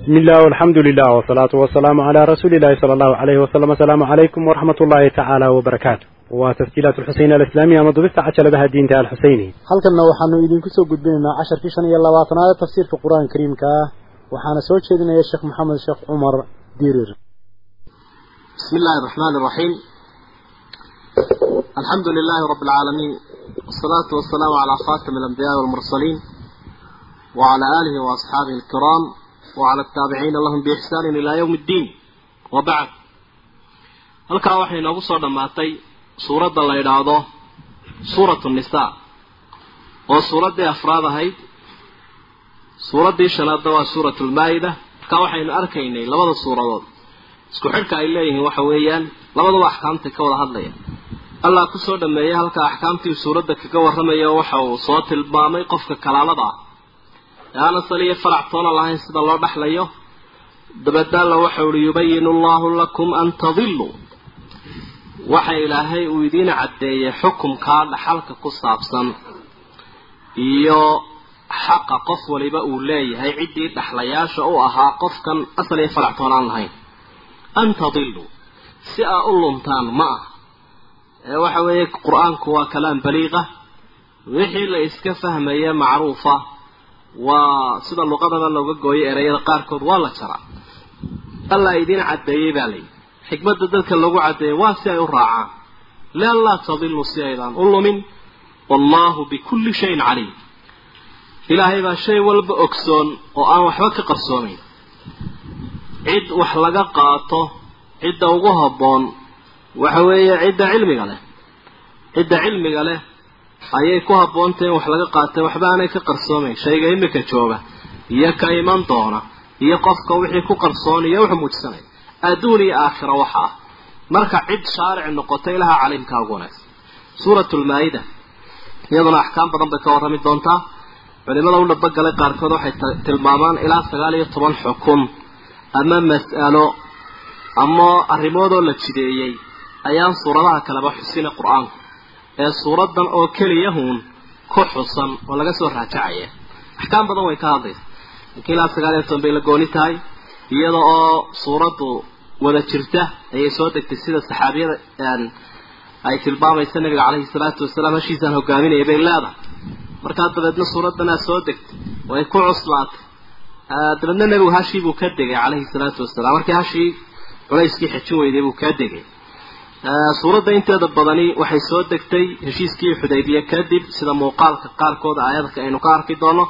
بسم الله والحمد لله والصلاة والسلام على رسول الله صلى الله عليه وسلم السلام عليكم ورحمة الله تعالى وبركاته وتسجيلات الحسين الإسلامية مضبطة عشر بها الدين تعالى الحسيني halkanna waxaanu idinku soo gudbinaynaa casharkii shan iyo labaatanaad tafsiirka qur-aanka kariimka ah waxaana soo jeedinaya sheekh maxamed sheekh cumar dirir بسم الله الرحمن الرحيم الحمد لله رب العالمين والصلاة والسلام على خاتم الأنبياء والمرسلين وعلى آله وأصحابه الكرام وعلى التابعين لهم بإحسان إلى يوم الدين وبعد halkaa waxay noogu soo dhammaatay suuradda la yidhaahdo suuratu nisaa oo suuraddii afraad ahayd suuraddii shanaadna waa suuratu lmaa-ida markaa waxaynu arkaynay labada suuradood isku xidhka ay leeyihiin waxa weeyaan labaduba axkaamta ka wada hadlaya allah kusoo dhameeyey halka axkaamtii suuradda kaga warramayo waxa uu soo tilmaamay qofka kalaalada ah ee aan asal iyo farac toona lahayn sida loo dhexlayo dabeedna alla waxa uhi yubayinu allahu lakum an tadiluu waxa ilaahay uu idiin caddeeyey xukumkaa dhaxalka ku saabsan iyo xaqa qof waliba uu leeyahay ciddii dhexlayaasha u ahaa qofkan asal iyo farac toon aan lahayn. An tadiluu si aa u luntaan ma ah. Ee waxa weeye qur'aanku waa kalaam baliiqa wixii la iska fahmaya macruufa waa sida luqadaba looga gooyo ereyada qaarkood waa la jaraa. Allah idiin caddeeyey baa layidhi xikmadda dadka lagu caddeeyay waa si ay u raacaan. Lianlaa tadiluu si aydaan u lumin. Wallaahu bikulli shayin caliim. Ilaahay baa shay walba ogsoon oo aan waxba ka qarsoomayn cid wax laga qaato cidda ugu habboon waxa weeye cidda cilmiga leh. Cidda cilmiga leh ayay ku habboontahy in wax laga qaatay waxba aanay ka qarsoomayn shayga imika jooga iyo ka iman doona iyo qofka wixii ku qarsoon iyo wuxuu muujsanaya adduun iyo aakhira waxa ah. Marka cid shaaric noqota ilaha caliimkaa ugu wanaagsan suuratu lmaa-ida iyaduna axkaam badan bay ka warrami doontaa. Culimada u dhabogalay qaarkood waxay tilmaamaan ilaa sagaal iyo toban xukun ama mas'alo ama arrimoodoo la jideeyey ayaan suuradaha kaleba xusina qur'aanku ee suuraddan oo keliyahuun ku xusan oo laga soo raajacaya axkaam badan way ka hadlaysa. Laakiin ilaa sagaal iyo toban bay la gooni tahay iyada oo suuraddu wada jirta ayay soo degtay sida saxaabiyada ay tilmaamaysa nabiga caleyhi salaatu wasalaam hashiisaan hogaaminaya bay leedahay. Markaa dabeedna suuraddanaa soo degtay way ku cuslaatay dabeedna nebigu hashii buu ka degay caleyhi salaatu wasalaam. Markii hashii culayskii xejin weyday buu ka degay suuradda inteeda badani waxay soo degtay heshiiskii xudaybiye kadib sida muuqaalka qaarkood aayadka aynu ka arki doono.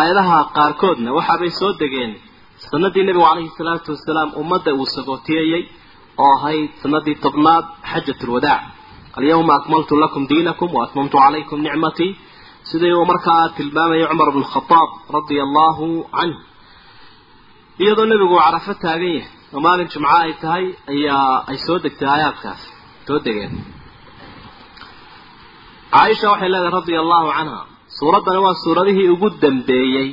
Aayadaha qaarkoodna waxaabay soo degeen. Sanadii nebigu caleyhi salaatu wasalaam ummadda uu sagootiyayey oo ahayd sanadii tobnaad xajat lwadaac alyawma akmaltu lakum diinakum wa atmamtu calaykum nicmatii sidii uu markaa tilmaamayay cumar bnu khadaab radia allahu canh iyadoo nebigu carafo taagan yahay maalin jimco ay tahay ayaa ay soo degtay aayaadkaas. Soo degeen. Caaisha waxay leedahay radia allahu canha suuraddani waa suuradihii ugu dambeeyey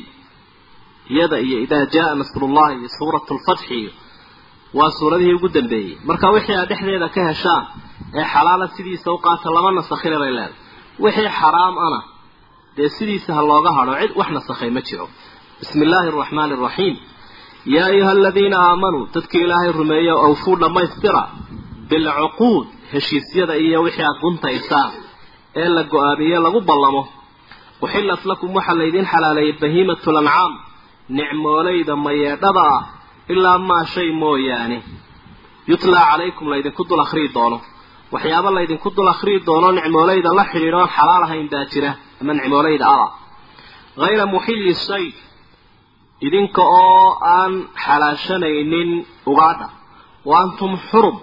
iyada iyo idaa jaa nasrullahi iyo suuratu lfatxi iyo waa suuradihii ugu dambeeyey. Marka wixii aad dhexdeeda ka heshaan ee xalaala sidiisa u qaata lama nasakhina bay leedahay. Wixii xaraam ana dee sidiisa ha looga hadho cid wax nasakhay ma jiro. Bismi illaahi araxmaani araxiim yaa ayuha aladiina aamanuu dadkii ilaahay rumeeya awfuu dhammaystira bilcuquud heshiisyada iyo wixii aada guntaysaan ee la go'aamiye lagu ballamo uxillat lakum waxaa laydiin xalaaleeyay bahiimatu lancaam nicmoolayda mayeedhada ah ilaa maa shay mooyaane yutlaa calaykum laydinku dul akhriyi doono waxyaaba laydinku dul akhriyi doono nicmoolayda la xidhiidho oon xalaal ahayn baa jira ama nicmoolayda ada hayra muxilli shay idinka oo aan xalaashanaynin ugaadha. Wa antum xurum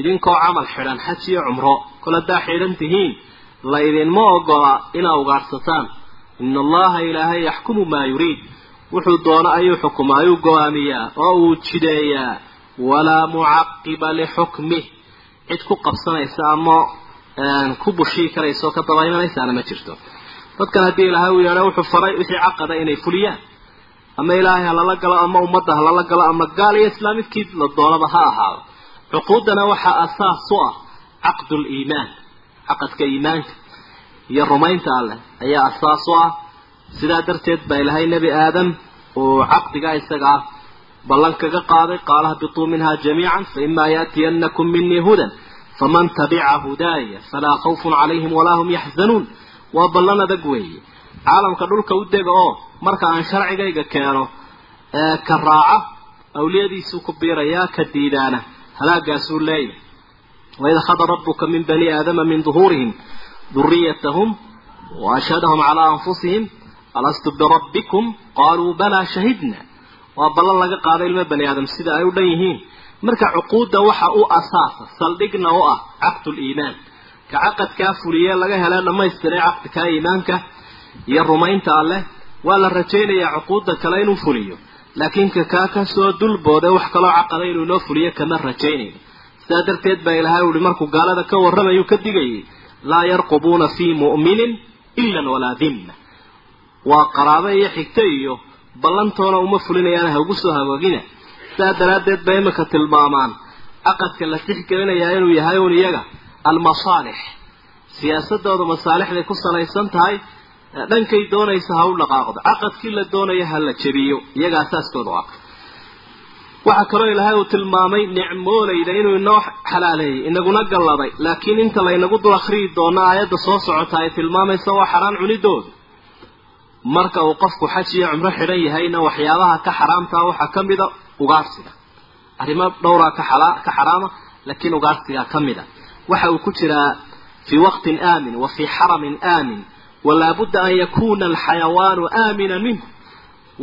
idinkaoo camal xidhan xaj iyo cumro kol haddaa xidhan tihiin. Laydinma ogola inaa ugaadhsataan ina allaha ilaahay yaxkumu maa yuriid. Wuxuu doono ayuu xukumaa ayuu go'aamiyaa oo uu jideeyaa. Walaa mucaqiba lixukmih cid ku qabsanaysa ama ku bushii karaysa oo ka dabaymanaysaana ma jirto. Dadkan haddii ilaahay uu yeedho wuxuu faray wixii caqada inay fuliyaan ama ilaahay ha lala galo ama ummadda ha lala galo ama gaal iyo islaamidkii la doonaba ha ahaado. Cuquuddana waxaa asaas u ah caqduliimaan caqadka iimaanka iyo rumaynta alleh ayaa asaas u ah. Sidaa darteed baa ilahay nebi aadam uu caqdigaa isaga ah ballan kaga qaaday qaala hbituu minha jamiican faimaa yaatiyanakum minii hudan faman tabica hudaaya falaa khawfun calayhim walaa hum yaxzanuun. Waa ballan adag weeye caalamka dhulka u dega oo marka aan sharcigayga keeno ee ka raaca awliyadiisuu ku biirayaa ka diidaana halaagaasuu leeyahay. Waid khada rabuka min bani aadama min duhuurihim duriyatahum waashhadahum calaa anfusihim alastu birabbikum qaaluu balaa shahidna. Waa ballan laga qaaday ilmo bani aadam sida ay u dhan yihiin. Marka cuquudda waxa u asaasa saldhigna u ah caqduliimaan ka caqadkaa fuliye laga hele dhammaystiray caqdikaa iimaanka iyo rumaynta alleh waa la rajaynayaa cuquudda kale inuu fuliyo. Laakiin ka kaa ka soo dulboode wax kaloo caqada inuu inoo fuliyo kama rajaynayno sidaa darteed baa ilaahay uhi markuu gaalada ka warramayuu ka digayay laa yarqubuuna fii mu'minin ilan walaa dimma waa qaraabo iyo xigto iyo ballantoona uma fulinayaan ha ugu soo hagoogina sidaa daraaddeed bay imika tilmaamaan. Caqadka la tixgelinayaa inuu yahay un iyaga almasaalix. Siyaasadooda masaalixday ku salaysan tahay dhankay doonaysa ha u dhaqaaqdo. Caqadkii la doonaya ha la jebiyo iyaga asaaskooda ah waxaa kaloo ilaahay uu tilmaamay nicmoolayda inuu inoo xalaaleeyey inaguna galladay. Laakiin inta laynagu dul akhriyi doono aayadda soo socota ay tilmaamaysa waa xaraan cunidooda marka uu qofku xaj iyo cumro xidhan yahayna waxyaabaha ka xaraamtaa waxaa ka mida ugaarsiga. Arrimo dhowraa ka xaraama laakiin ugaarsigaa ka mida. Waxa uu ku jiraa fii waqtin aamin wa fii xaramin aamin walaabudda an yakuuna alxayawaanu aamina minhu.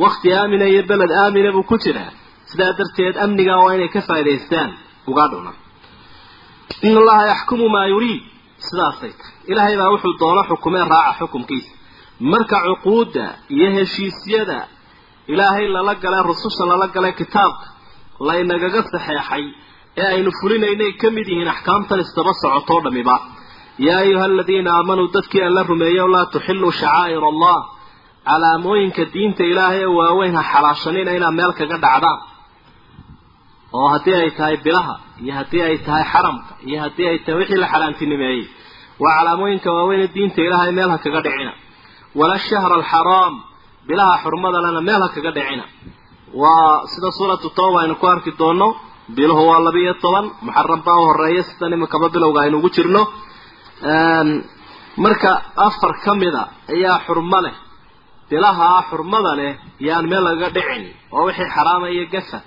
Waqti aamina iyo beled aamina buu ku jiraa. Sidaa darteed amnigaa waa inay ka faa'idaystaan. Ugaadhuna in allaha yaxkumu maa yuriid. Sidaasay tahay ilaahay baa wuxuu doono xukumee raaca xukumkiisa. Marka cuquudda iyo heshiisyada ilaahay lala galay rususha lala galay kitaabka laynagaga saxeexay ee aynu fulinaynay ka mid yihiin axkaamtan isdaba socotoo dhamiba yaa ayuha aladiina aamanuu dadkii aan la rumeeyo laa tuxiluu shacaa'ir allah calaamooyinka diinta ilaahay ee waaweyn ha xalaashanina inaad meel kaga dhacdaan oo haddii ay tahay bilaha iyo haddii ay tahay xaramka iyo haddii ay tahay wixii la xalaantinimeeyey waa calaamooyinka waaweyn diinta ilaahay meel ha kaga dhicina wala shahra alxaraam bilaha xurmadalena meel ha kaga dhicina waa sida suuratu tawba aynu ku arki doono biluhu waa labiiyo toban muxaram baa u horreeya sidan iminkaba bilowga aynu ugu jirno marka afar ka mida ayaa xurmo leh. Bilaha xurmada leh yaan meel lagaga dhicin oo wixii xaraama iyo gafa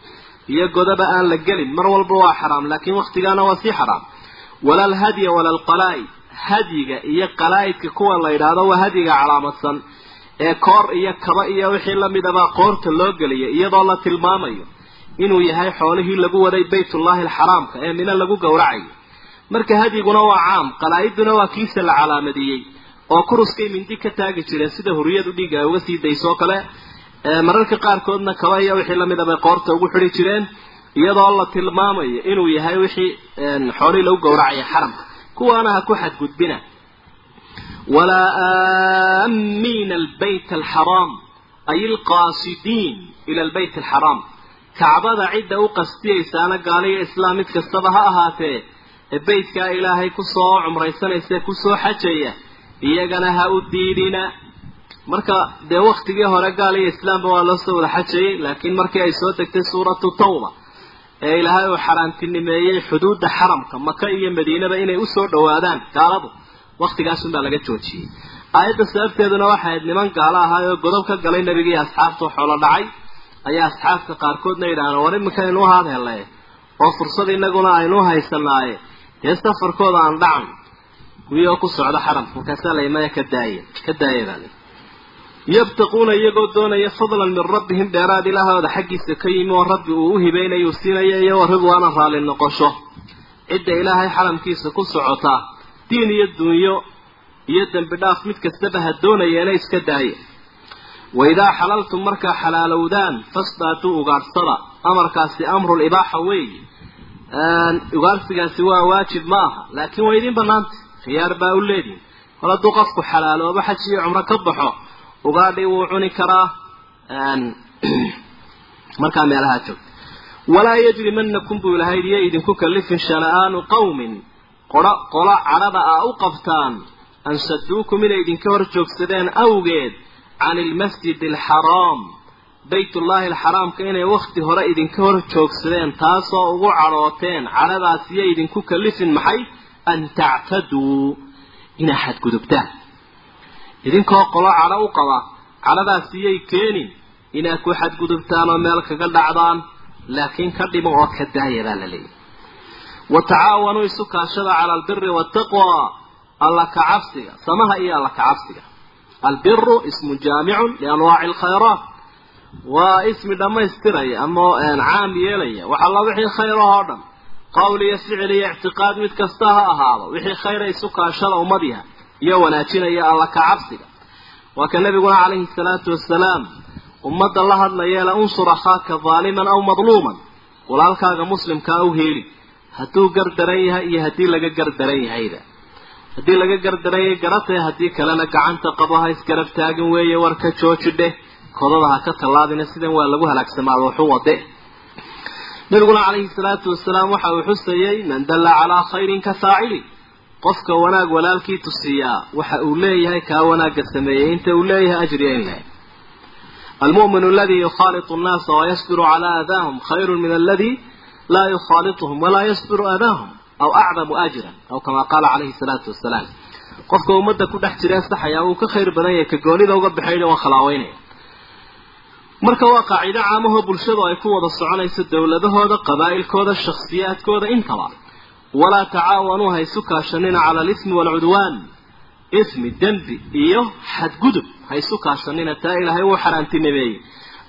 iyo godaba aan la gelin mar walba waa xaraam laakiin waktigaana waa sii xaraam. Wala alhadya wala alqalaa-id hadyiga iyo qalaa-idka kuwa la yidhaahdo waa hadyiga calaamadsan ee koor iyo kaba iyo wixii lamidabaa qoorta loo geliyay iyadoo la tilmaamayo inuu yahay xoolihii lagu waday baytullahi alxaraamka ee mina lagu gowracayo marka hadyiguna waa caam qalaa-iduna waa kiisa la calaamadiyey oo kuruskay mindi ka taagi jireen sida huriyadu dhiigga ay uga sii daysoo kale mararka qaarkoodna kaba iyo wixii lamida bay qoorta ugu xidhi jireen iyadoo la tilmaamayo inuu yahay wixii xoolihii lagu gowracaya xaramka kuwaana ha ku xadgudbina. Walaa aamiina albayt alxaraam ay alqaasidiin ila albayt alxaraam. Kacbada cidda u qastiyaysaana gaaliyo islaam mid kastaba ha ahaatee ee beytkaa ilaahay ku soo cumraysanaysa ku soo xajaya iyagana ha u diidina. Marka dee waktigii hore gaal iyo islaamba waa loo soo wada xajayay laakiin markii ay soo degtay suuratu tawba ee ilaahay uu xaaraantinimeeyey xuduudda xaramka maka iyo madiinaba inay u soo dhawaadaan gaaladu waktigaasunbaa laga joojiyey. Aayadda sababteeduna waxay ahayd niman gaalo ahaa oo godob ka galay nebigii asxaabtao xoolo dhacay. Ayaa asxaabta qaarkoodna yidhahdeen war iminkaynu haad hele oo fursad inaguna aynu haysanaaye dee safarkooda aan dhacan kuwii oo ku socda xaramka markaasaa laymaya ka daaya ka daaya baa li yabtaquuna iyagoo doonaya fadlan min rabbihim dheeraad ilaahooda xaggiisa ka yimi oo rabbi uu u hibaynayu siinaya iyo wa ridwaana raalli noqosho. Cidda ilaahay xaramkiisa ku socotaa diin iyo dunyo iyo dembi dhaaf mid kastaba ha doonayeena iska daaya waidaa xalaltum markaa xalaalowdaan fasdaaduu ugaadhsada amarkaasi amrul ibaaxa weeye ugaadhsigaasi waa waajib ma aha laakiin waa idiin banaanta khiyaar baa u leedihin hol hadduu qofku xalaaloobo xaj iyo cumro ka baxo ugaadhi wuu cuni karaa markaa meelahaa joogta walaa yajrimanakum buu ilahay iyo idinku kalifin shana'aanu qawmin. Qoro qolo cadhada a u qabtaan. An saduukum inay idinka hor joogsadeen awgeed can ilmasjid alxaraam baytullaahi alxaraamka inay wakhti hore idinka hor joogsadeen taasoo ugu cadhooteen cadhadaasiyo idinku kalifin maxay? An tactaduu inaa xadgudubtaan idinkoo qolo cadho u qaba cadhadaasiyay keenin inaad ku xadgudubtaan oo meel kaga dhacdaan laakiin ka dhimo oo ka daaya baa la leeyahy wa tacaawanuu isu kaashada cala albiri waataqwa alla ka cabsiga samaha iyo alla ka cabsiga. Albiru ismu jaamicun lianwaaci alkhayraat waa ismi dhammaystiraya ama caam yeelaya. Waxaa la wixii khayr dhan. Qowl iyo ficil iyo ictiqaad mid kasta ha ahaado. Wixii khayra isu kaashada ummadiha iyo wanaajinaya alla ka cabsiga. Waa ka nabiguna calayhi salaatu wasalaam ummadda la hadlayeela unsur akhaaka daaliman aw madluuman. Walaalkaaga muslimkaa u heeli hadduu gardaran yahay iyo haddii laga gardaran yahayda. Haddii laga gardaran yahay garatay haddii kalena gacanta qabo ha isgarab taagin weeye warka jooji dheh kodada ha ka tallaabina sidan waa lagu halaagsamaado waxu wade nabiguna calayhi salaatu wasalaam waxa uu xusayey man dalla calaa khayrin ka faacili. Qofka wanaag walaalkii tusiyaa waxa uu leeyahay kaa wanaagga sameeyey inta uu leeyahay ajriya in lahay almu'minu aladii yukhaalitu annaasa wayasbiru calaa aadaahum khayrun min aladii laa yukhaaliطuhum walaa yasbiru aadaahum aw acdamu ajran aw kamaa qaala calayhi salaatu wasalaam qofka ummadda ku dhex jiree saxayaa uu ka khayr badan yahay ka goonida uga baxaydha waan khalaaweynaya marka waa qaacido caamahoo bulshadu ay ku wada soconayso dowladahooda qabaa'ilkooda shakhsiyaadkooda intaba walaa tacaawanuu ha isu kaashanina cala alismi waalcudwaan ismi dembi iyo xadgudub ha isu kaashanina. Taa ilaahay wuu xaaraantinimeeyey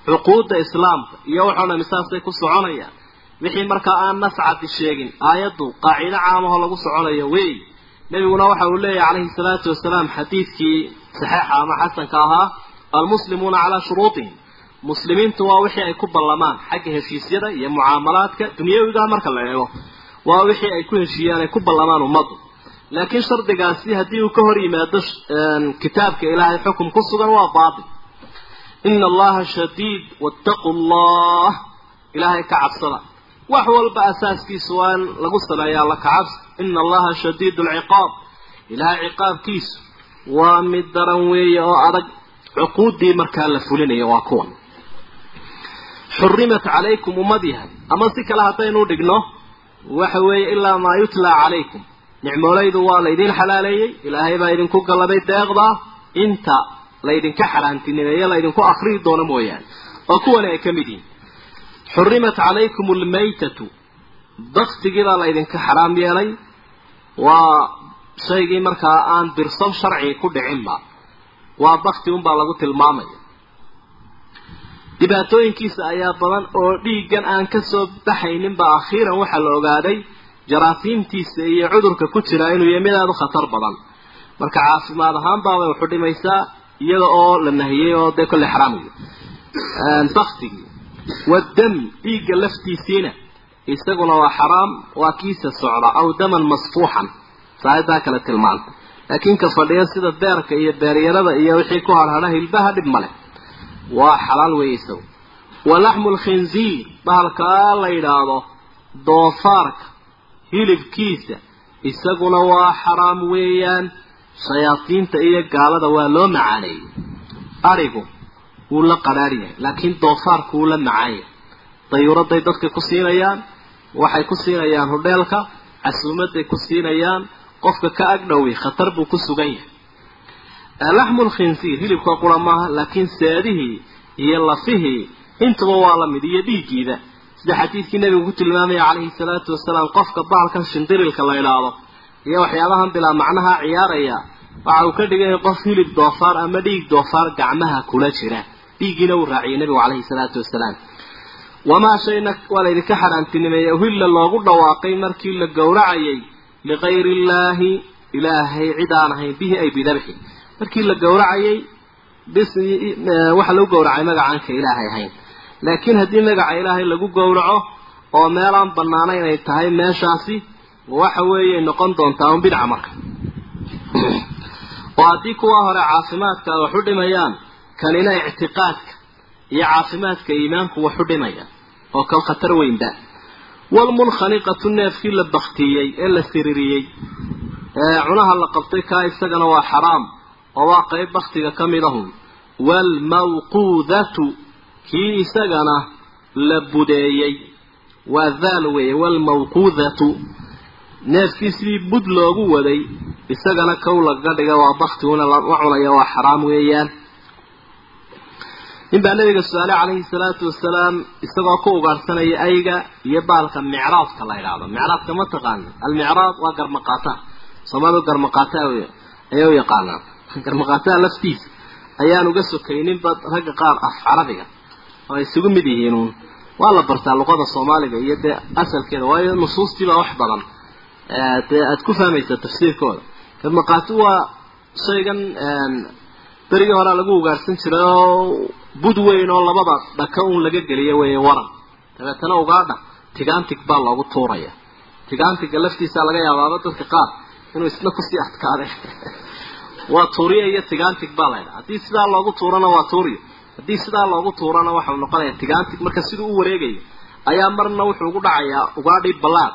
cuquudda islaamka iyo wuxuu dhami saasay ku soconayaan wixii markaa aan nascadi sheegin aayaddu qaacido caamaho lagu soconayo wey nebiguna waxa uu leeyahy calayhi salaatu wasalaam xadiidkii saxeixa ama xasanka ahaa almuslimuuna calaa shuruutihim muslimiintu waa wixii ay ku ballamaan xagga heshiisyada iyo mucaamalaadka dunyawiga marka la eego. Waa wixii ay ku heshiiyaan ay ku ballamaan ummaddu. Laakiin shardigaasi haddii uu ka hor yimaado kitaabka ilaahay xukum ku sugan waa baatil. Ina allaha shadiid wattaqu llah ilaahay ka cabsada. Wax walba asaaskiisu waa in lagu saleeyaa la kacabsi ina allaha shadiid alciqaab ilaahay ciqaabkiisu waa mid daran weeye oo adag. Cuquuddii markaa la fulinayo waa kuwan xurimat calaykum ummad yahay ama si kale haddaynu dhigno waxa weeye ilaa maa yutlaa calaykum nicmoolaydu waa laydin xalaaleeyey ilaahay baa idinku galladay deeqdaa inta laydinka xaraantinimeeye laydinku akriyi doono mooyaane oo kuwani ay ka mid yihiin xurimat calaykum almaytatu baktigiibaa laydinka xaraam yeelay waa shaygii markaa aan birsom sharciga ku dhicinba waa bakti unbaa lagu tilmaamaya dhibaatooyinkiisa ayaa badan oo dhiiggan aan ka soo baxayninba akhiiran waxaa la ogaaday. Jaraasiimtiisa iyo cudurka ku jira inuu yahay mid aada u khatar badan. Marka caafimaad ahaan baabay wuxu dhimaysaa iyada oo la nahiyey oo dee kolley xaraamiyo baktigii waddam dhiigga laftiisiina. Isaguna waa xaraam waa kiisa socda aw daman masfuuxan. Saayadaa kale tilmaanta. Laakiin ka fadhiya sida beerka iyo beeryarada iyo wixii ku harhadha hilbaha dhib ma leh waa xalaal weeye wa laxmu lkhinziir bahalkaa la yidhaahdo doofaarka hilibkiisa. Isaguna waa xaraam weeyaan. Shayaadiinta iyo gaalada waa loo macaaneeyey arigu wuu la qadhaadh yahay laakiin doofaarku wuu la macaan yahay. Dayuuraday dadka ku siinayaan waxay ku siinayaan hudheelka casuumaday ku siinayaan qofka ka agdhowi khatar buu ku sugan yahay laxmu lkhinsiir hilibka qura maaha laakiin seedihii iyo lafihii intaba waa la mid iyo dhiiggiida. Sida xadiidkii nabigu ku tilmaamaya calayhi salaatu wasalaam qofka bahalkan shindirilka la idhaahdo iyo waxyaabahan bilaa macnaha ciyaaraya waxa uu ka dhigaya qof hilib doofaar ama dhiig doofaar gacmaha kula jira. Dhiiggiina uu raaciyay nabigu calayhi salaatu wasalaam. Wamaa shayna waa laydinka xaraantinimeeyey uhilla loogu dhawaaqay markii la gowracayay ligayri illaahi ilaahay cid aan ahayn bihi ay bidabxi markii la gowracayay bis waxa lagu gowracay magacaanka ilaahay ahayn. Laakiin haddii magaca ilaahay lagu gowraco oo meelaan bannaanayn ay tahay meeshaasi waxa weeyay noqon doontaa un bidca marka. Oo haddii kuwa hore caafimaadka wax u dhimayaan kanina ictiqaadka iyo caafimaadka iimaanku wax u dhimaya oo kal khatar weynba waalmunkhaniqatu neefkii la baktiyey ee la siririyey ee cunaha la qabtay kaa isagana waa xaraam oo waa qayb baktiga ka mid ahun waalmawquudatu kii isagana la budeeyey. Waa daal weeye waalmawquudatu neefkii sidii bud loogu waday isagana kow lagaga dhiga waa baktiguna lama cunaya waa xaraam weeyaan. Nin baa nabiga su'aale calayhi salaatu wasalaam isagoo ku ugaarhsanaya ayga iyo baalka micraadka la idhaahdo micraadka ma taqaana almicraad waa garmaqaata. Soomaalidu garmaqaata ayay u yaqaanaan garmaqaataha laftiisa ayaan uga sokayninba ragga qaar af carabiga oo ay isugu mid yihiinuun waa la bartaa luqada soomaaliga iyo dee asalkeeda waayo nusuustiibaa wax badan. Dee aada ku fahmaysa tafsiirkooda. Garmaqaatu waa shaygan berigii horea lagu ugaarhsan jiray oo bud weyn oo labada dhaka uun laga geliya weeye waran. Dabeetana ugaadha tigaantig baa loogu tuuraya. Tigaantiga laftiisa laga yaabaaba dadka qaar inuu isna ku sii adkaaday waa tuuriya iyo tigaantig baa laydhaha haddii sidaa loogu tuurana waa tuuriyo haddii sidaa loogu tuurana waxau noqonaya tigaantig. Marka siduu u wareegayo ayaa marna wuxuu ugu dhacayaa ugaadhii ballaad.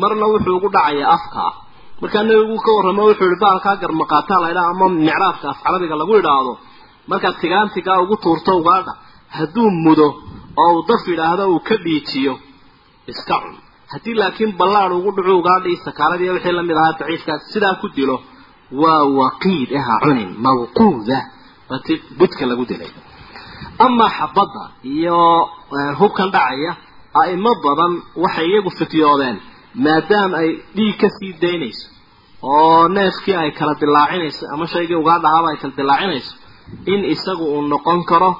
Marna wuxuu ugu dhacayaa afkaa markaa nabigu ka warramo wuxuu yihi baalkaa garmaqaataa laydhaha ama micraadka af carabiga lagu idhaahdo markaad tigaantigaa ugu tuurto ugaadha hadduu mudo oo uu daf yidhaahdo uu ka dhiijiyo iska cun. Haddii laakiin ballaad ugu dhacu ugaadhii sakaaradii wixii la mid ahaa daciifkaas sidaa ku dilo waa waqiid aha cunin mawquuda bati budka lagu dilay. Amaa xabadda iyo hubkan dhacaya a'imo badan waxay iyagu fityoodeen maadaama ay dhiig ka sii daynayso oo neefkii ay kala dilaacinayso ama shaygii ugaadhahaaba ay kala dilaacinayso in isagu uu noqon karo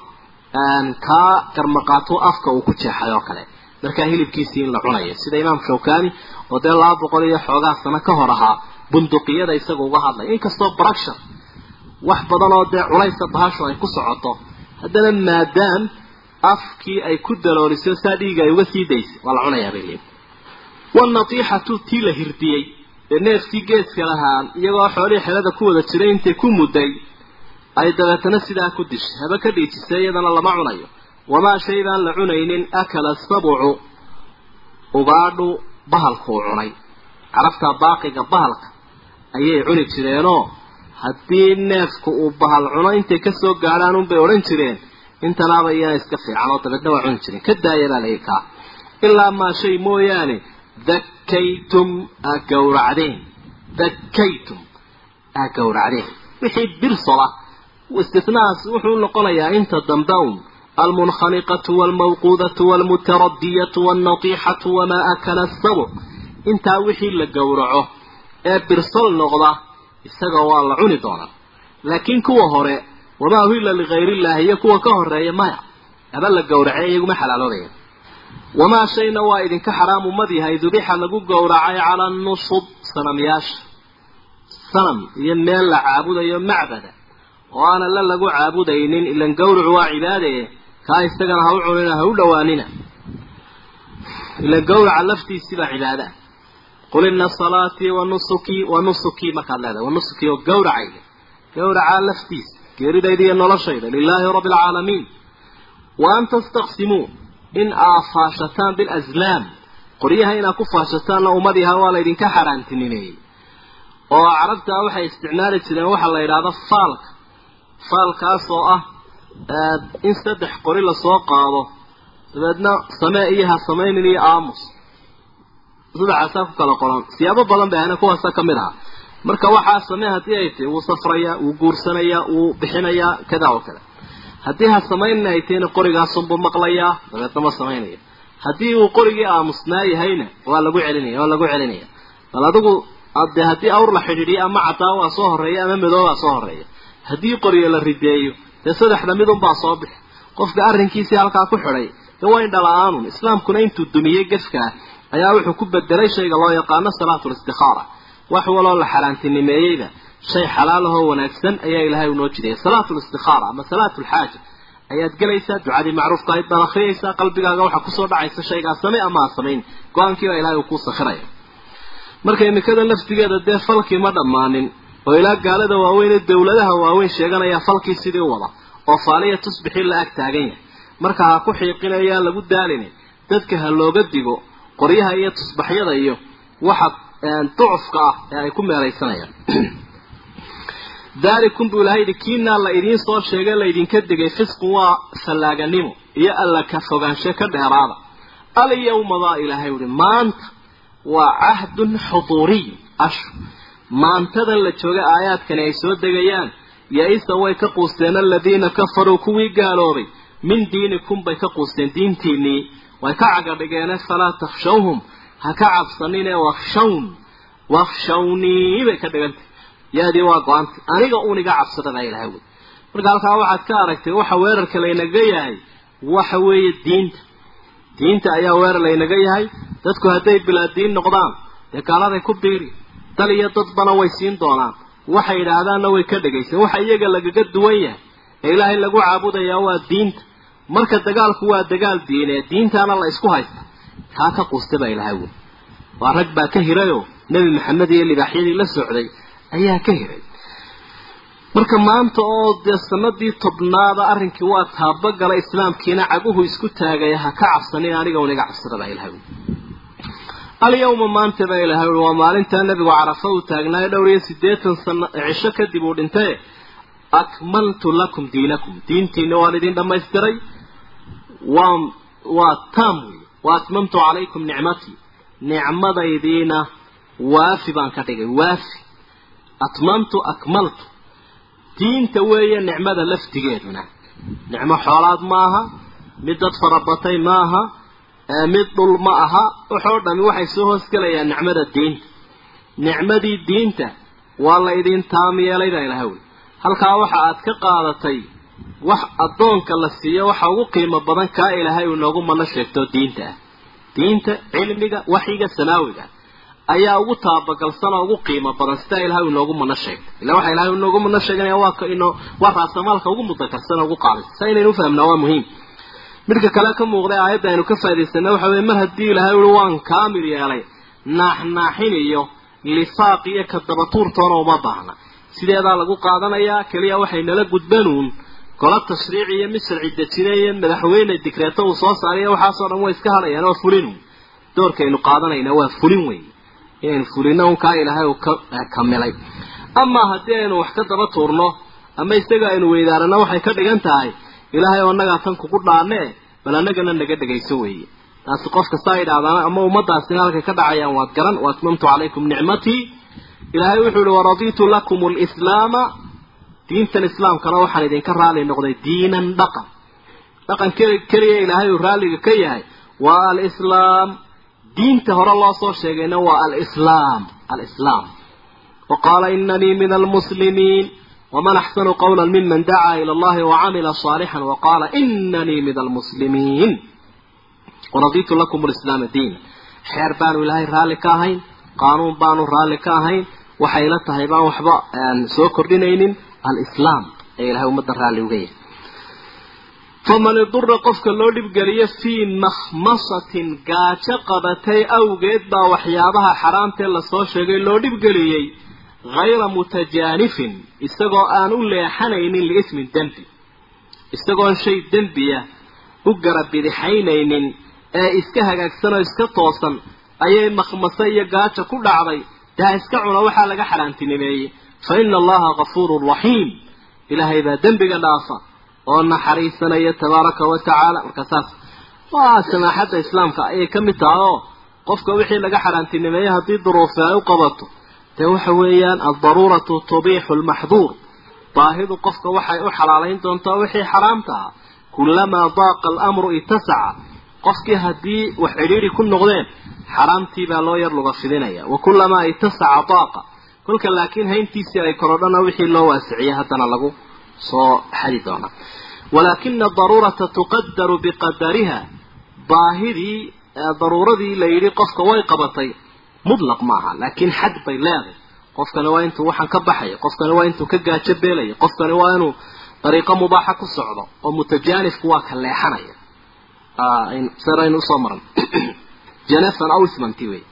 kaa garmaqaato afka uu ku jeexay oo kale. Markaa hilibkiisii in la cunayo. Sida imaam shawkani oo dee laba boqol iyo xoogaa sano ka hor ahaa bunduqiyada isaga uga hadlay. Inkastoo bructure wax badan oo dee culaysa bahasho ay ku socoto haddana maadaam afkii ay ku dalooliso saa dhiiga ay uga sii daysay waa la cunayaa bay leeyiin wanatiixatu tii la hirdiyey. Ee neefkii geeska lahaa iyagoo xoolihii xelada ku wada jiray intay ku mudday ay dabeetana sidaa ku dishay. Haba ka dhiijisay iyadana lama cunayo. Wamaa shay baan la cunaynin akala sabucu ugaadhu bahalkuu cunay. Carabtaa baaqiga bahalka ayay cuni jireenoo? Haddii neefku uu bahal cuno intay ka soo gaadhaan unbay odhan jireen intanaaba iyana iska fiican oo dabeedna waa cuni jireen. Ka daaya baa layi kaa ilaa maa shay mooyaane dakaytum aa gawracdeen. Dakaytum aa gawracdeen. Wixii birsola istinahaas wuxuu noqonayaa inta dambe un almunkhaniqatu waalmawquudatu waalmutaradiyatu waalnatiixatu wamaa akala asabuc intaa wixii la gowraco ee birsol noqda isaga waa la cuni doonaa. Laakiin kuwa hore wamaa uhilla ligayriillaahi iyo kuwa ka horreeya maya. Aba la gowracay iyaguma xalaaloobaya wamaa shayna waa idinka xaraam umad yahay. Dubixa lagu gowracay calaa nusub sanamyaasha. Sanam iyo meel la caabudayo macbada. Oo aan alle lagu caabudaynin ilan gawracu waa cibaade kaa isagana ha u cunina ha u dhowaanina. Ilan gawraca laftiisibaa cibaada qul ina salaatii wa nusukii wa nusukii markaad leedahay. wa nusukii oo gawracayga gawracaa laftiisa geeridayda iyo noloshayda lilaahi rabbi alcaalamiin wa an tastaqsimuu in aa faashataan bilaslaam qoryaha inaad ku faashataanna ummadiha waa laydinka xaaraantinimeeyey oo carabtaa waxay isticmaali jireen waxaa la yidhaahda faalka faalkaas oo ah in saddex qori la soo qaado. Dabeedna samee iyo ha samaynin iyo aamus saddexaasaa ku kala qoran. Siyaabo badan bay ahna kuwaasa ka mid aha marka waxaa samee haddii ay tahay wuu safrayaa wuu guursanayaa wuu bixinayaa kada oo kale. Haddii ha samaynin ay tahayna qorigaasunbuu maqlayaa dabeedna ma samaynaya. Haddii uu qorigii aamusnaa yahayna waa lagu celinaya waa lagu celinaya. Bal adigu de haddii awr la xidhiidhiyo ama cadaa waa soo horreeya ama madoobaa soo horreeya haddii qoriyo la rideeyo dee saddexda midunbaa soo bixi. Qofka arrinkiisii halkaa ku xidhay dee waa indhala-aanun islaamkuna intuu dumiyey gefkaa ayaa wuxuu ku bedelay shayga loo yaqaano salaatul istikhaara wax waloo la xaaraantinimeeyeyda shay xalaalahoo wanaagsan ayaa ilaahay unoo jidaya salaatul istikhaara ama salaatul xaaja ayaad gelaysaa ducadii macruufka ahayd baad akhriyaysaa qalbigaaga waxaa ku soo dhacaysa shaygaa samay ama samayn. Go'aankiibaa ilahay uu kuu sakhiraya. Marka imikada laftigeeda dee falkii ma dhammaanin oo ilaa gaalada waaweyn ee dawladaha waaweyn sheeganaya falkii sidii wada oo faaliya tusbixii la ag taagan yahay. Marka ha ku xiiqinayaan lagu daalini dadka ha looga digo qoryaha iyo tusbaxyada iyo waxa ducufka ah ee ay ku meeraysanayaan. Daalikum buu ilahay yidhi kiinaa la idiin soo sheegay laydinka digay. Fisqun waa fallaaganimo iyo alla ka fogaansho ka dheeraada. Alyawma baa ilaahay uhi maanta waa cahdun xuduuriy ashu maantadan la jooga aayaadkani ay soo degayaan ya-isa way ka quusteen aladiina kafaruu kuwii gaaloobay. Min diinikum bay ka quusteen diintiinnii way ka cagadhigeene falaa takhshawhum. Ha ka cabsaninee wakshawn wakshawnii bay ka dhigantay. Yaadii waa go-antay aniga uun iga cabsada baa ilahay wey marka halkaa waxaad ka aragtay waxa weerarka laynaga yahay waxa weeye diinta. Diinta ayaa weerar laynaga yahay. Dadku hadday bilaa diin noqdaan dee gaaladay ku biiri. Dal iyo dadbana way siin doonaan. Waxay yidhaahdaanna way ka dhegaysan waxa iyaga lagaga duwan yahay. Ee ilaahay lagu caabudayaa waa diinta marka dagaalku waa dagaal diineed diintaana la isku haysta kaa ka quusta baa ilaahay wey waa rag baa ka hirayoo nebi maxamed iyo libaaxyadii la socday ayaa ka hiray. Marka maanta oo dee sanadii tobnaada arrinkii waa taabagala islaamkiina caguhu isku taagaya ha ka cabsanin aniga un iga cabsada baa ilahay alyawma maanta baa ilahay ui waa maalintaa nebigu carafa uu taagnaayo dhowr iyo siddeetan sano cisho kadib uu dhintay akmaltu lakum diinakum. Diintiina waan idin dhammaystiray waa taam wa atmamtu calaykum nicmatii nicmadaydiina waafi baan ka dhigay waafi. Atmamtu akmaltu. Diinta weeye nicmada laftigeeduna. Nicmo xoolaad maaha mid dad farabatay maaha mid dhul ma aha waxoo dhami waxay soo hoosgelayaan nicmada diinta nicmadii diinta waa la idin taam yeelay baa ilaha halkaa waxa aad ka qaadatay wax addoonka la siiyo waxa ugu qiimo badan kaa ilaahay uu noogu mano sheegto diinta. Ah diinta cilmiga waxyiga samaawiga ayaa ugu taabagalsan oo ugu qiimo badan sidaa ilahay uu noogu mano sheegtay illa waxa ilahay uu noogu mano sheeganaya waa ino waa raasamaalka ugu mudakarsan oo ugu qaabaysa saa inaynu ufahmnaa waa muhiim. Midka kale ka muuqday aayadda aynu ka faa'idaysana waxa weye mar haddii ilaahay ui waan kaamil yeelay naaxnaaxin iyo lifaaq iyo ka dabatuurtoona uma baahna. Sideedaa lagu qaadanayaa keliya waxay nala gudbanuun gola tashriici iyo mid sharci dejine iyo madaxweyne dikreeto uu soo saariyo waxaasoo dhan way iska hadhayaan waa fulin doorkaynu qaadanayna waa fulin wey inaynu fulino un kaa ilaahay uu ka kamilay amaa haddii aynu wax ka daba tuurno ama isaga aynu weydaarano waxay ka dhigan tahay ilaahay oo annagaa tan kugu dhaanee bal annagana naga dhegayso weeye. Taasi qof kastaa yidhahdaan ama ummadaasina halkay ka dhacayaan waad garan wa atmamtu calaykum nicmatii ilaahay wuxuu yihi waraditu lakum lislaama diintan islaamkana waxaan idinka raali noqday diinan dhaqan. Dhaqan keliya ilaahay uu raalliga ka yahay waa alislaam. Diinta hore loo soo sheegayna waa alislaam alislaam. Wa qaala inanii min almuslimiin waman axsanu qawla miman dacaa ila allahi wacamila صaalixan waqaala inanii min almuslimiin waraditu lakum lislaama diina xeer baanu ilaahay raalli ka ahayn qaanuun baanu raalli ka ahayn waxay la tahay baan waxba soo kordhinaynin alislaam ee ilahay ummadda raalli uga yahay faman idura qofka loo dhibgeliyo fii makhmasatin gaajo qabatay awgeed baa waxyaabaha xaraamtee la soo sheegay loo dhibgeliyey hayra mutajaanifin isagoo aan u leexanaynin liismin dembi. Isagoon shay dembiya u garabidixaynaynin ee iska hagaagsan oo iska toosan ayay makhmase iyo gaajo ku dhacday. Daa iska cuna waxaa laga xaraantinimeeyey fa ina allaha gafuurun raxiim ilaahay baa dembiga dhaafa oo naxariisanaya tabaaraka wa tacaala marka saas waa samaaxadda islaamka ayay ka mid tahay oo qofka wixii laga xaraantinimeeyey haddii duruufi ay u qabato dee waxa weeyaan aldaruuratu tubiixu lmaxduur baahidu qofka waxay u xalaalayn doontaa wixii xaraamta ah kulamaa daaqa alamru itasaca qofkii haddii wax cidhiidhi ku noqdeen xaraamtii baa loo yar luga fidinaya wa kulamaa itasaca daaqa kolka laakiin hayntiisii ay korodhana wixii loo waasiciyey haddana lagu soo xadi doonaa walaakina daruurata tuqadaru biqadariha baahidii daruuradii la yidhi qofka way qabatay mutlaq maaha laakiin xad bay leedahay. Qofkani waa intuu waxaan ka baxaya qofkani waa intuu ka gaajo beelaya qofkani waa inuu dariiqo mubaaxa ku socdo oo mutajaanifku waa ka leexanaya. Seraynu u soo maran. Janafan aw ismanti wey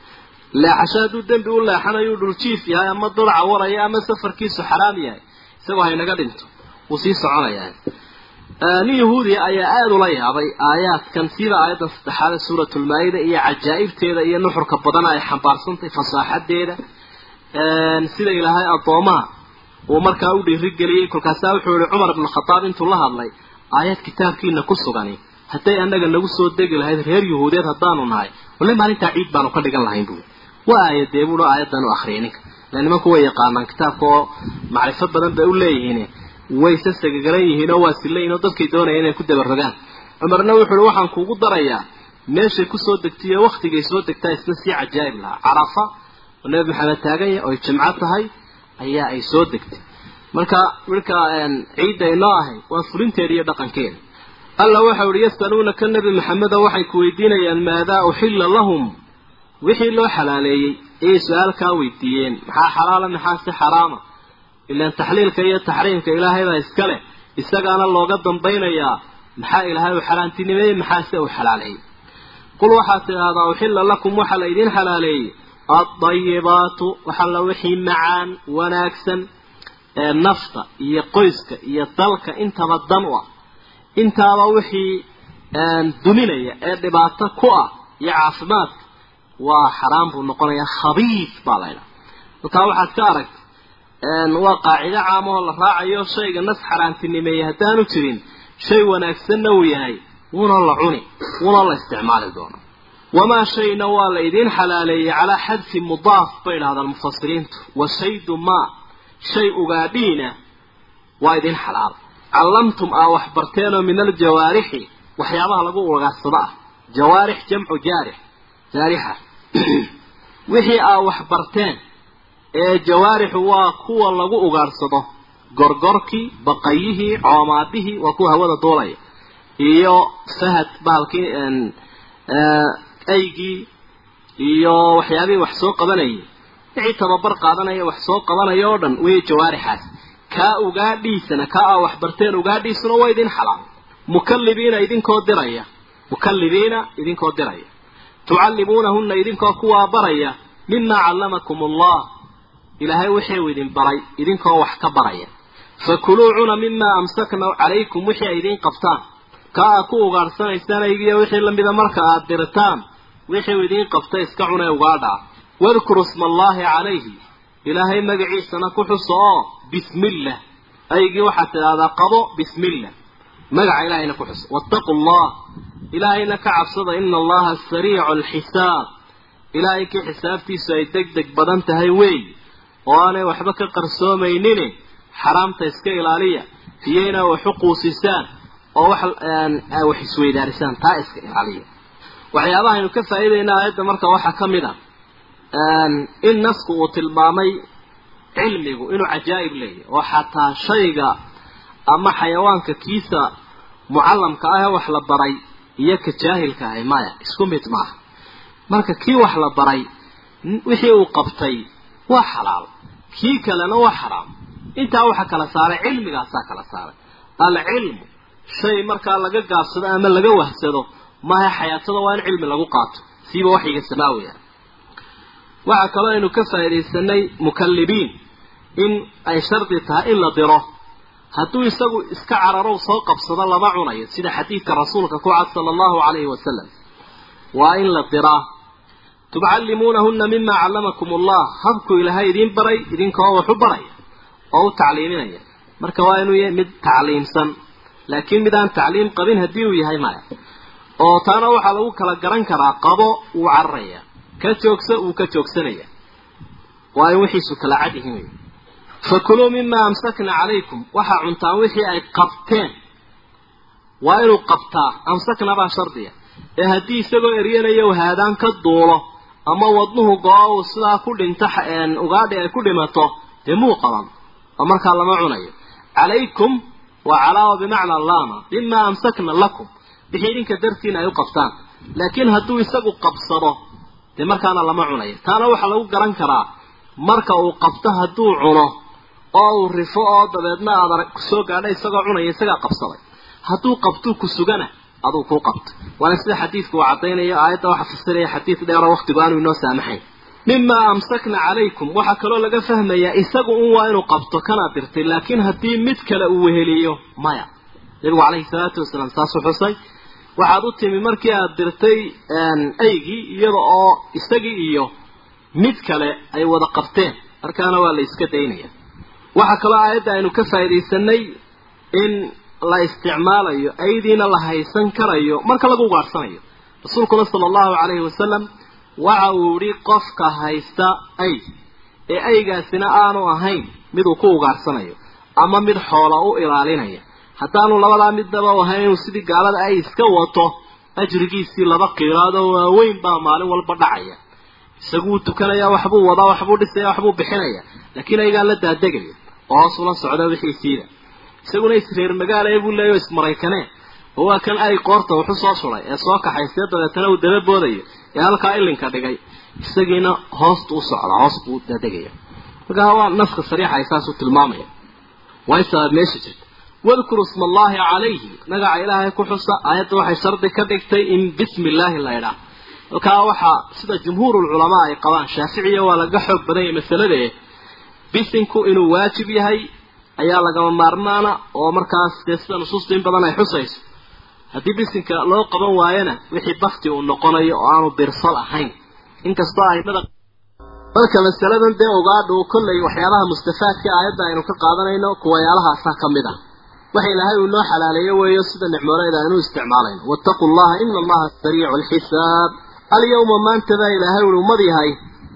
leexasho hadduu dembi u leexanayo dhuljiif yahay ama dulaca waraya ama safarkiisu xaraam yahay isagoo haynaga dhinto wuu sii soconayaa nin yahuudiya ayaa aada ula yaabay aayaadkan sida aayaddan saddexaad ee suuratulmaa-ida iyo cajaa'ibteeda iyo nuxurka badan ay xambaarsantahay fasaaxadeeda sida ilaahay addoomaha uu markaa u dhiirigeliyey kolkaasaa wuxuu yihi cumar ibnu khadaab intuu la hadlay aayad kitaabkiina ku sugani hadday annaga nagu soo degi lahayd reer yuhuudeed haddaanu nahay walle maalintaa ciid baanu ka dhigan lahayn buui waa aayadee buuhi aayaddan u akriyay ninka ila nimanku way yaqaanaan kitaabka oo macrifo badan bay u leeyihiin. Wayse sagagaran yihiin oo waa silayin oo dadkay doonaya inay ku dabarogaan cumarna wuxu uhi waxaan kuugu darayaa meeshay ku soo degtay ee waktigay soo degtaa isna sii cajaa'ib lahaa. Carafa oo nebi maxamed taagan yahay oy jimco tahay ayaa ay soo degtay. Marka marka ciidda inoo ahay waa fulinteeda iyo dhaqankeeda alla waxau ihi yasaluunaka nebi maxameda waxay ku weydiinayaan maadaa uxilla lahum wixii loo xalaaleeyey ayay su'aal kaa weydiiyeen. Maxaa xalaala maxaa si xaraama? Ilaan taxliilka iyo taxriimka ilaahaybaa iska leh. Isagaana looga dambaynayaa. Maxaa ilaahay uu xaaraantinimeeyey maxaa se uu xalaaleeyey? Qul waxaad tidhaahdaa uxilla lakum waxaa la idiin xalaaleeyey. Addayibaatu waxalla wixii macaan wanaagsan ee nafta iyo qoyska iyo dalka intaba dan u ah. Intaaba wixii duminaya ee dhibaato ku ah iyo caafimaadka waa xaraam buu noqonayaa khabiif baa laydhaha halkaa waxaad ka aragtay waa qaacido caamahoo la raacayo shayga nas xaaraantinimeeyey haddaanu jirin shay wanaagsanna uu yahay wuuna la cuni wuuna la isticmaali doono. Wamaa shayna waa la idiin xalaaleeyey calaa xadfi mudaaf bay idhahdaan mufasiriintu wa shaydu maa shay ugaadhiina waa idiin xalaal. Callamtum aa wax barteenoo min aljawaarixi waxyaabaha lagu ugaarsado ah jawaarix jamcu jaarix jaarixa wixii aa wax barteen ee jawaarixu waa kuwa lagu ugaarsado gorgorkii baqayihii coomaadihii waa kuwa hawada duulaya. Iyo fahad bahalkii aygii iyo waxyaabihii wax soo qabanayay. Wixii tababar qaadanaya wax soo qabanaya oo dhan wey jawaarixaas. Kaa ugaadhiisana kaa aa wax barteen ugaadhiisuna waa idin xalaal. Mukallibiina idinkoo diraya. Mukallibiina idinkoo diraya tucallimuunahunna idinkoo kuwaa baraya mimaa callamakum allah ilaahay wixii idin baray idinkoo wax ka baraya. Fakuluu cuna mimaa amsakna calaykum wixii ay idiin qabtaan. Kaa aad ku ugaadhsanaysaan aygiyo wixii lamida marka aad dirtaan wixii idiin qabta iska cunee ugaadhaa wadkuru sma allaahi calayhi. Ilaahay magaciisana ku xuso oo bismillah. Aygii waxaad tidhaahdaa qabo bismillah. Magaca ilaahayna ku xuso. Wattaqu allah ilaahayna ka cabsada ina allaha sariicu alxisaab ilaahay kii xisaabtiisu ay deg deg badan tahay weey oo aanay waxba ka qarsoomaynin xaraamta iska ilaaliya. Iyo inaa wax u quusisaan oo wax wax isweydaarisaan taa iska ilaaliya. Waxyaabaha aynu ka faa'iidayna aayadda marka waxaa ka mid a in nasku uu tilmaamay cilmigu inuu cajaa'ib leeyahy oo xataa shayga ama xayawaanka kiisa mucallamka ah ee wax la baray iyo ka jaahilka ahay maya. Isku mid maaha marka kii wax la baray wixii uu qabtay waa xalaal. Kii kalena waa xaraam. Intaa waxa kala saaray cilmigaasaa kala saaray. Alcilmu shay markaa laga gaabsado ama laga wahsado maaha xayaatada waa in cilmi lagu qaato. Siiba waxyiga samaawiga. Waxaa kaloo aynu ka faaidaysanay mukallibiin in ay shardi tahay in la diro hadduu isagu iska cararow soo qabsado lama cunayo sida xadiidka rasuulka ku cad sala allahu calayhi wasalam waa in la diraa. Tucallimuunahunna mima callamakum allah habku ilaahay idiin baray idinkoo waxu baraya oo u tacliiminaya. Marka waa inuu yahay mid tacliimsan laakiin mid aan tacliim qabin haddii uu yahay maya. Oo taana waxaa lagu kala garan karaa qabo wuu cararaya ka joogsa wuu ka joogsanaya. Waa in wixiisu kala cad yihiin wey fakuluu mima amsakna calaykum waxaa cuntaan wixii ay qabteen waa inuu qabtaa amsakna baa shardiya ee haddii isagoo eryanayo haadaan ka duulo ama wadnuhu go-o uu sidaa ku dhinto ugaadhi ay ku dhimato dee muu qaban oo markaa lama cunayo calaykum waa calaawa bimacna laama mima amsakna lakum wixii idinka dartiina ay u qabtaan laakiin hadduu isagu qabsado dee markaana lama cunayo taana waxaa lagu garan karaa marka uu qabto hadduu cuno oo uu rifo oo dabeedna aad ku soo gaadha isagoo cunaya isagaa qabsaday. Hadduu qabtuu ku sugana aduu kuu qabto. Waana sida xadiidku uu caddaynayo aayadda waxaa fasiraya xadiid dheero waktigu aanu inoo saamaxayn. Mimaa amsakna calaykum waxaa kaloo laga fahmayaa isagu un waa inuu qabto kanaad dirtay laakiin haddii mid kale uu weheliyo maya. Nabigu calayhi salaatu wasalaam saasuu xusay. Waxaad u timi markii aad dirtay aygii iyada oo isagii iyo mid kale ay wada qabteen. Markaana waa la iska daynaya waxaa kaloo aayadda aynu ka faaidaysanay in la isticmaalayo aydiina la haysan karayo marka lagu ugaarsanayo rasuulkuna sala allahu calayhi wasalam waxa uu yihi qofka haysta ay ee aygaasina aanu ahayn miduu ku ugaarsanayo ama mid xoola u ilaalinaya. Haddaanu labadaa midnaba u ahayn inuu sidii gaalada ay iska wato ajrigiisii laba qiiraadoo waaweyn baa maalin walba dhacaya. Isaguu tukanaya waxbuu wadaa waxbuu dhisaya waxbuu bixinaya. Laakiin aygaa la daadegaya hoos ula socda wixiisiida isaguna isreer magaala buu leeyahy ismaraykanee oo waa kan ay qoorta wuxu soo suray ee soo kaxaystee dabeetana uu daba boodayo ee halkaa ilinka dhigay. Isagiina hoostu u socda hoos buu daadegaya markaa waa naska sariixa ay saasuu tilmaamaya waa isabaad meesha jirta. Wadkuru isma allaahi calayhi magaca ilaahay ku xusa aayadda waxay shardi ka dhigtay in bismi illaahi la idhaah halkaa waxaa sida jumhuurulculamaa ay qabaan shaaficiya waa laga xoog badan yahay masalada eh bisinku inuu waajib yahay ayaa lagama maarmaana oo markaas dee sida nusuusta in badan ay xusayso. Haddii bisinka loo qaban waayana wixii bakti uu noqonayo oo aanu birsal ahayn. Inkastoo aimada marka masaladan dee ogaadhu kollay waxyaabaha mustafaadka aayadda aynu ka qaadanayno kuwayaalahaasaa ka mid ah. Waxa ilaahay uu noo xalaaleeyo weeyo sida nicmooleeda aynu isticmaalayno. Wattaquu llaha ina allaha sariicu alxisaab alyawma maanta baa ilaahay uu ummad yahay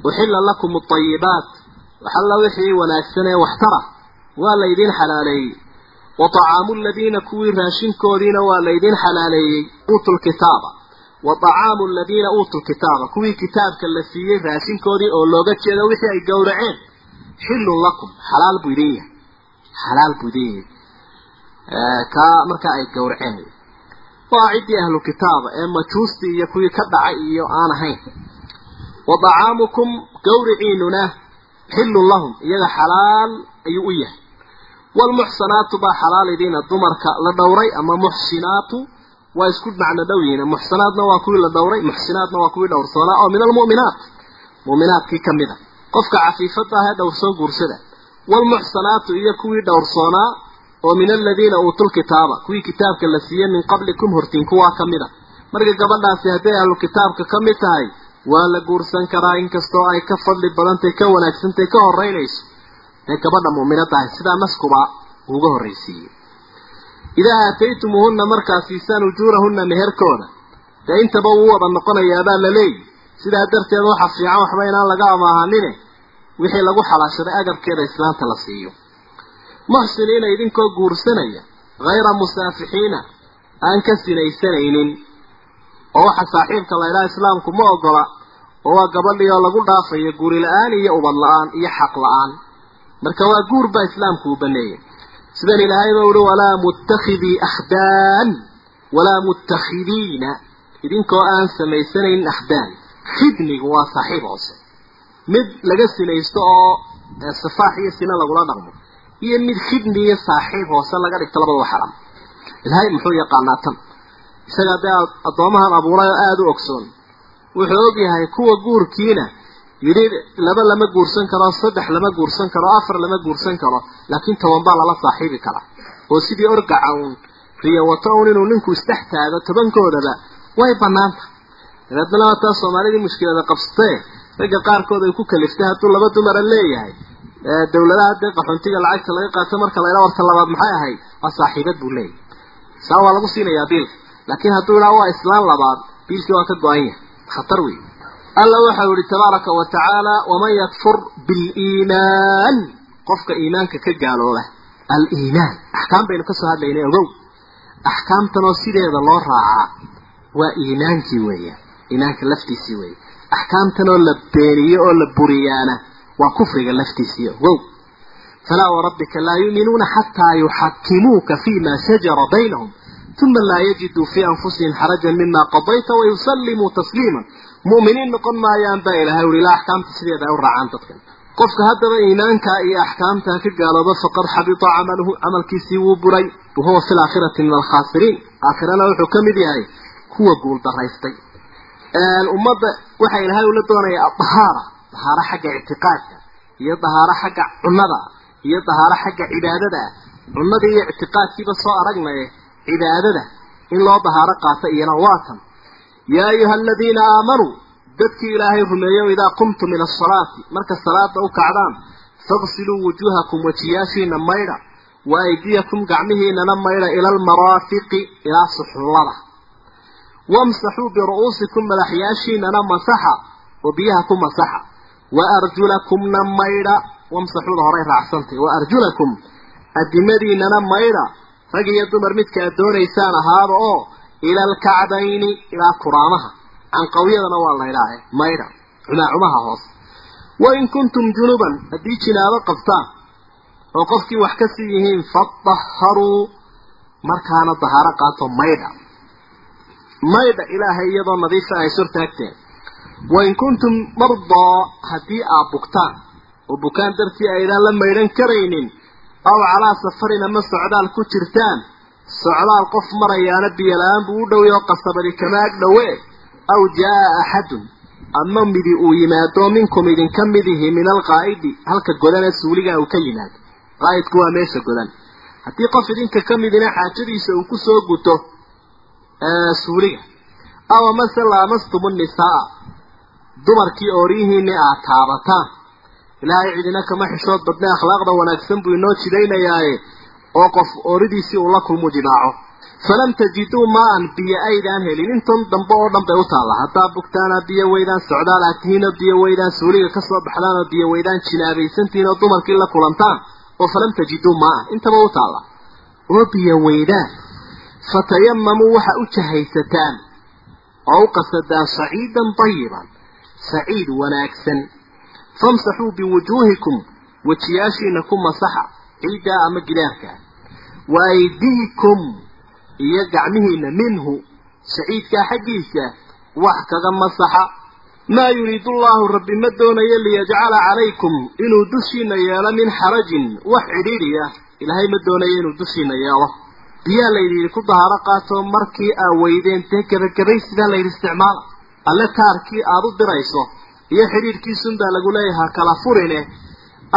uxilla lakum alayibaat waxalla wixii wanaagsan ee waxtara waa laydin xalaaleeyey. Wa طacaamu aladiina kuwii raashinkoodiina waa laydin xalaaleeyey uutu lkitaaba wa طacaamu aladiina uutu lkitaaba kuwii kitaabka la siiyey raashinkoodii oo looga jeedo wixii ay gowraceen. Xillun lakum xalaal buu idin yahay. Xalaal buu idin yahay. Kaa markaa ay gowraceen. Waa ciddii ahlu kitaaba xillun lahum iyaga xalaal ayuu u yahay. Waalmuxsanaatu baa xalaal idiina dumarka la dhowray ama muxsinaatu waa isku macno dhow yihiin muxsanaadna waa kuwii la dhowray muxsinaadna waa kuwii dhowrsoonaa oo min almu'minaat mu'minaadkii ka mid a. Qofka cafiifada ah ee dhowrsoon guursada waalmuxsanaatu iyo kuwii dhowrsoonaa oo min aladiina uutul kitaaba. Kuwii kitaabka la siiyey min qablikum hortiin kuwaa ka mid a. Marka gabadhaasi hadday ahlu kitaabka ka mid tahay waa la guursan karaa inkastoo ay ka fadli badantay ka wanaagsantahy ka horeynayso ee gabadha mu'minada ahay sidaa naskuba uga horraysiiyey. Idaa aataytumuuhunna markaa siisaan ujuurahunna meherkooda dee intaba wuu wada noqonayaabaa la leeyi. Sidaa darteed waxa fiican waxba inaan laga amaahanine wixii lagu xalaashaday agabkeeda islaanta la siiyo. Muxsiniina idinkoo guursanaya hayra musaafixiina aan ka sinaysanaynin oo waxa saaxiibka la idhaha islaamku ma ogola oo waa gabadhii oo lagu dhaafayo guri la'aan iyo ubad la'aan iyo xaq la'aan. Marka waa guur baa islaamku uu baneeyey. Sidan ilaahayba uhi walaa muttakhidii akhdaan walaa muttakhidiina idinkoo aan samaysanayn akhdaan khidnigu waa saaxiib hoose. Mid laga sinaysto oo sifaax iyo sina lagula dhaqmo iyo mid khidni iyo saaxiib hoose laga dhigto labadaba xaram. Ilaahay muxuu yaqaanaa tan isagaa dee addoomahan abuuray oo aada u ogsoon. Wuxuu og yahay kuwa guurkiina yidhi laba lama guursan karo saddex lama guursan karo afar lama guursan karo laakiin toban baa lala saaxiibi karaa. Oo sidii orgaca uun riyo wato uun inuu ninku isdhex taago tobankoodaba way banaanta dabeedna labataa soomaalidii mushkilada qabsatee ragga qaarkood ay ku kaliftay hadduu laba dumara leeyahay. Dawladaha dee qaxoontiga lacagta laga qaato marka la ydhaa warta labaad maxay ahayd? Waa saaxiibad buu leeyahay. Saa waa lagu siinayaa biilka laakiin hadduu idhaa waa islaan labaad biilkii waa ka go-an yahay khatar wey alla waxau yihi tabaaraka wa tacaala waman yakfur biliimaan. Qofka iimaanka ka gaalooba aliimaan. Axkaam baynu ka soo hadlaynay ogow. Axkaamtanoo sideeda loo raacaa waa iimaankii weeyaan iimaanka laftiisii weeye. Axkaamtanoo la beeniyo oo la buriyaana waa kufriga laftiisii ogow. Falaa warabbika laa yuuminuuna xataa yuxakimuuka fima shajara baynahum uma laa yajiduu fii anfusihim xarajan mima qadayta wayusallimuu tasliima mu'miniin noqon maayaan baa ilaahay uri ilaa axkaamta sideeda ay u raacaan dadkan qofka haddaba iimaankaa iyo axkaamtaa ka gaalooba faqad xabita camaluhu camalkiisii wuu buray wahuwa fi laakhirati min alkhaasiriin aakhirana wuxuu ka mid yahay kuwa guul daraystay ummadda waxaa ilaahay ula doonaya adahaara dahaaro xagga ictiqaadka iyo dahaaro xagga cunnada iyo dahaaro xagga cibaadada ah cunnadii iyo ictiqaadkiiba soo aragnaye cibaadada. In loo dahaaro qaato iyana waatan yaa ayuha aladiina aamanuu dadkii ilaahay rumeeyo idaa qumtum ila asalaati marka salaada u kacdaan faqsiluu wujuuhakum wejiyaashiina maydha wa aydiyakum gacmihiinana maydha ila almaraafiqi ilaa suxullada. Wamsaxuu biru'uusikum madaxyaashiinana masaxa oo biyaha ku masaxa. Wa arjulakumna maydha wamsaxuuda horay raacsantay wa arjulakum adimadiinana maydha rag iyo dumar midka aad doonaysaan ahaada oo ila alkacbayni ilaa kuraamaha. Canqawyadana waa laydhaahe maydha cumaacumaha hoos. Wa in kuntum junuban haddii jinaabo qabtaan oo qofkii wax ka sii yihiin fadaharuu markaana dahaaro qaato maydha maydha ilaahay iyadoo nadiifa ay surtaagteen wain kuntum mardaa haddii aad bugtaan oo bukaan dartii aydaan la maydhan karaynin aw calaa safarin ama socdaal ku jirtaan. Socdaal qof marayaana biyola-aan buu u dhoway oo qasabadi kama ag dhowe aw jaa axadun. Ama midi uu yimaado minkum idinka midihi min alqaa'idi halka godane suuligaa uu ka yimaado. Qaa'idku waa meesha godan. Haddii qof idinka ka midina xaajadiisa uu ku soo guto suuliga. Aw amase laamastumu nisaa dumarkii ooryihiinni aad taabataan ilaahay cidina kama xishood badne akhlaaqda wanaagsan buu inoo jidaynayaaye oo qof ooridiisii uu la kulmu jimaaco falam tajiduu maan biyo aydaan helin. Intan dambe oo dhan bay u taalla. Haddaa bugtaana biyo weydaan socdaal aad tihiinoo biyo weydaan suuliga ka soo baxdaan biyo weydaan jinaabaysantihiin oo dumarkii la kulantaan. Oo falam tajiduu maa intaba u taalla. Oo biyo weydaan. Fatayamamuu waxa u jahaysataan. Oo u qasadaan saciidan dayiban saciid wanaagsan famsaxuu biwujuuhikum wejiyaashiina ku masaxa ciiddaa ama gidaarkaa wa aydiikum iyo gacmihiina minhu saciidkaa xaggiisa wax kaga masaxa. Maa yuriidu allaahu rabbi ma doonayo liyajcala calaykum inuu dushiina yeelo min xarajin wax cidhiidhi ah ilaahay ma doonayo inuu dushiina yeelo. Biyaa layidhi idinku dahaaro qaato markii aa weydeen dee gebagabay sidaa layidhi isticmaala. Alle taarkii aada u dirayso iyo xidhiidhkiisunbaa lagu leeyahaa kala furine.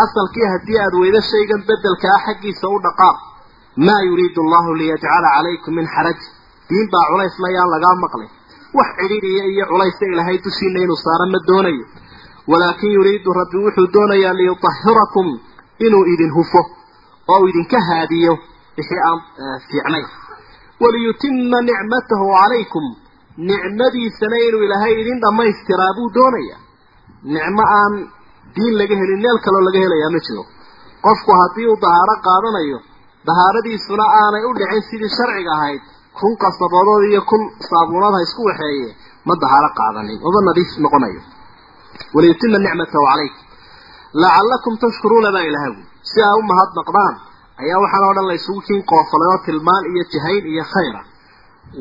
Asalkii haddii aada weydo shaygan beddelka ah xaggiisa u dhaqaaq. Maa yuriidu allahu liyajcala calaykum min xaraj. Diin baa culays layaan lagaa maqlay wax cidhiidhiya iyo culaysa ilaahay dushiina inuu saaro ma doonayo. Walaakin yuriidu rabbi wuxuu doonayaa liyutahirakum inuu idin hufo oo idinka haadiyo wixii aan fiicnayn. Waliyutima nicmatahu calaykum. Nicmadiisana inuu ilaahay idin dhammaystiraa buu doonayaa nicmo aan diin laga helin meel kaloo laga helayaa ma jiro. Qofku haddii uu dahaaro qaadanayo dahaaradiisuna aanay u dhicin sidii sharciga ahayd kun qasabadood iyo kun saabuunad ha isku waxeeye ma dahaaro qaadanin maba nadiif noqonayo. Waliyutima nicmatahu calaykum lacallakum tashkuruuna baa ilahay wi si aa u mahadnaqdaan ayaa waxaan oo dhan la isugu kiin qoofalay oo tilmaan iyo jahayn iyo khayra.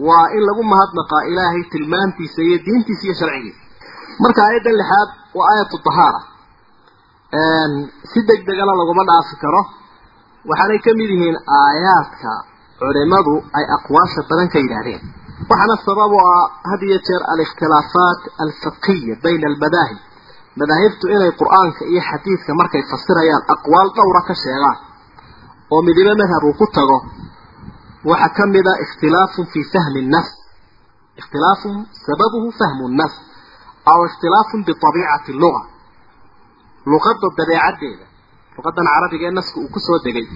Waa in lagu mahadnaqaa ilaahay tilmaantiisa iyo diintiisa iyo sharcigiisa marka aayaddan lixaad waa aayatu dahaara si deg degana laguma dhaafi karo. Waxaanay ka mid yihiin aayaadka culimadu ay aqwaasha badan ka yidhaahdeen. Waxaana sabab u ah had iyo jeer alikhtilaafaat alfiqiya bayna almadaahib. Madaahibtu inay qur'aanka iyo xadiidka markay fasirayaan aqwaal dhowra ka sheegaan oo midibo madhab uu ku tago waxaa ka mid a ikhtilaafun fii fahmi nnas ikhtilaafun sababuhu fahmu nnas aw ikhtilaafun biabiicati luga luqadda dabeecaddeeda luqadan carabiga ee naska uu ku soo degay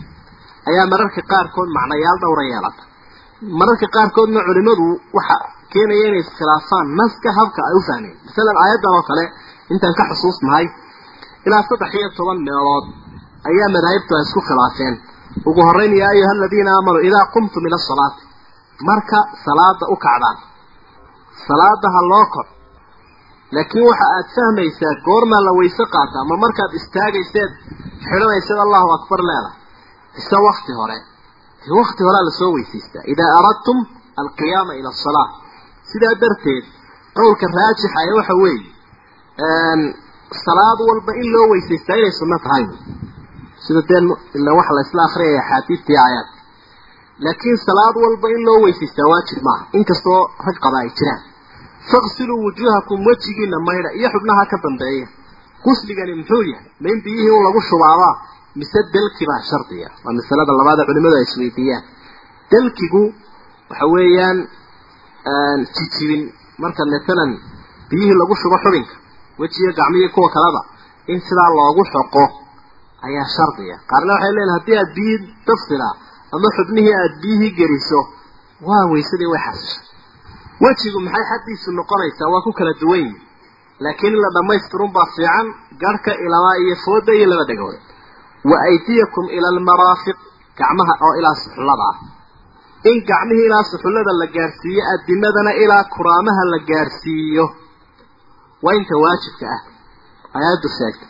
ayaa mararka qaarkood macnayaal dhowra yeelata mararka qaarkoodna culimadu waxa keenaya inay iskhilaafaan naska habka ay u fahmeen masalan aayaddan oo kale intaan ka xusuusnahay ilaa saddex iyo toban meelood ayaa madaahibtu ay isku khilaafeen ugu horeyn yaa ayuha aladiina aamanuu idaa qumtum ila asalaati marka salaada u kacdaan salaada ha loo kor laakiin waxa aad fahmaysaa goormaa la weyse qaataa ma markaad istaagayseed xidhanayseed allahu akbar leedahay ise wakti hore. Wakti horea la soo weysaystaa idaa aradtum alqiyaama ila asalaa sidaa darteed qowlka raajixa ee waxa weeye salaad walba in loo weysaystaa inay sunno tahay. Sida dee ila waxa la isla akriyaya axaadiidtii aayaadka laakiin salaad walba in loo weysaystaa waajib maaha. Inkastoo rag qaba ay jiraan faqsiluu wujuuhakum wejigiina maydha iyo xubnaha ka dambeeya gusligani muxuu yahay ma in biyihii un lagu shubaabaa mise delki baa shardiya waa masalada labaada culimadu ay isweydiiyaan delkigu waxa weeyaan jijibin marka matalan biyihii lagu shubo xubinka wejiga gacmihii kuwa kaleba in sidaa loogu xoqo ayaa shardiya qaarna waxay leeyihiin haddii aad biyihii dafsila ama xubnihii aada biyihii geliso waa waysadii way xasishay wejigu maxay xaddiisu noqonaysaa? Waa ku kala duwan yihiin laakiin in la dhammaystirun baa fiican garhka ilamaa iyo fooda iyo laba dhegood wa aydiyakum ila almaraafiq gacmaha oo ilaa suxullada ah. In gacmihii ilaa suxullada la gaadhsiiyo adimadana ilaa kuraamaha la gaadhsiiyo waa inta waajibka ah. Ayaadu sheegtay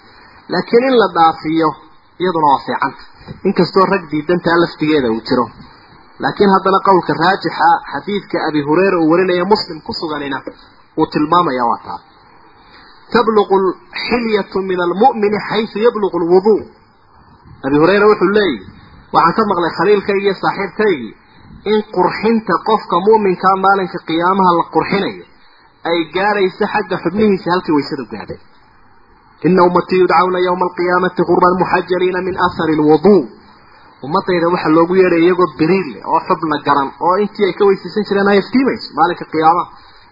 laakiin in la dhaafiyo iyaduna waa fiicanta inkastoo rag diidantaa laftigeeda uu jiro laakiin haddana qowlka raajixa xadiidka abi hureyra uu warinaya muslim ku suganina uu tilmaamaya waa taa. Tabluqu alxilyatu min almu'mini xaysu yabluqu alwuduu abi hureyra wuxuu leeyahy waxaan ka maqlay khaliilkaygii iyo saaxiibkaygii in qurxinta qofka mu'minkaa maalinka qiyaamaha la qurxinayo ay gaadhayso xagga xubnihiisa halkii waysadu gaadhay. Ina ummatii yudcawna yowma alqiyaamati gurban muxajaliina min athari alwuduu ummadayda waxaa loogu yeedhay iyagoo biriir leh oo xubna garan oo intii ay ka weysaysan jireen ay iftiimayso maalinka qiyaamaha.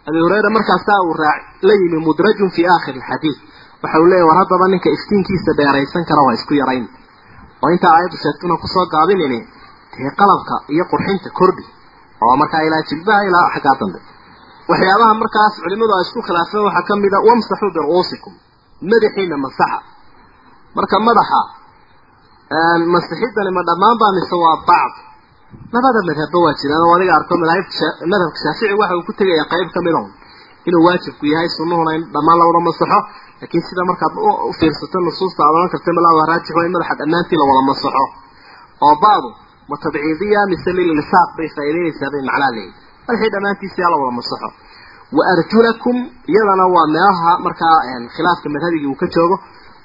Abi hureyra markaasaa uu raac la yimi mudrajun fii aakhiri alxadiid waxa uu leeyahy war haddaba ninka iftiinkiisa dheeraysan kara waa isku yarayn. Oo intaa aayaddu sheegtuna ku soo gaabinini dee qalabka iyo qurxinta kordhi oo markaa ilaa jilbaha ilaa xaggaa dambe. Waxyaabaha markaas culimadu ay isku khilaafeen waxaa ka mid a wamsaxuu biru'uusikum madaxiina masaxa. Marka madaxa masixidani ma dhammaan baa mise waa bacd. Labada madhabba waa jiraan oo adiga arko madaahibta madhabka shaafici waxa uu ku tegaya qayb ka mid on inuu waajibku yahay sunnuhuna in dhammaan la wada masaxo laakiin sida markaad u fiirsato nusuusta aad ohan karta malaa raajix waa in madaxa dhammaantii la wada masaxo oo bacdu ma tabciidiya mise lilisaaq bay faa'iidaynaysaa bay macnaa leeyihiin madaxii dhammaantiisa yaa la wada masaxo wa arjulakum iyadana waa meelaha markaa khilaafka madhabigii uu ka joogo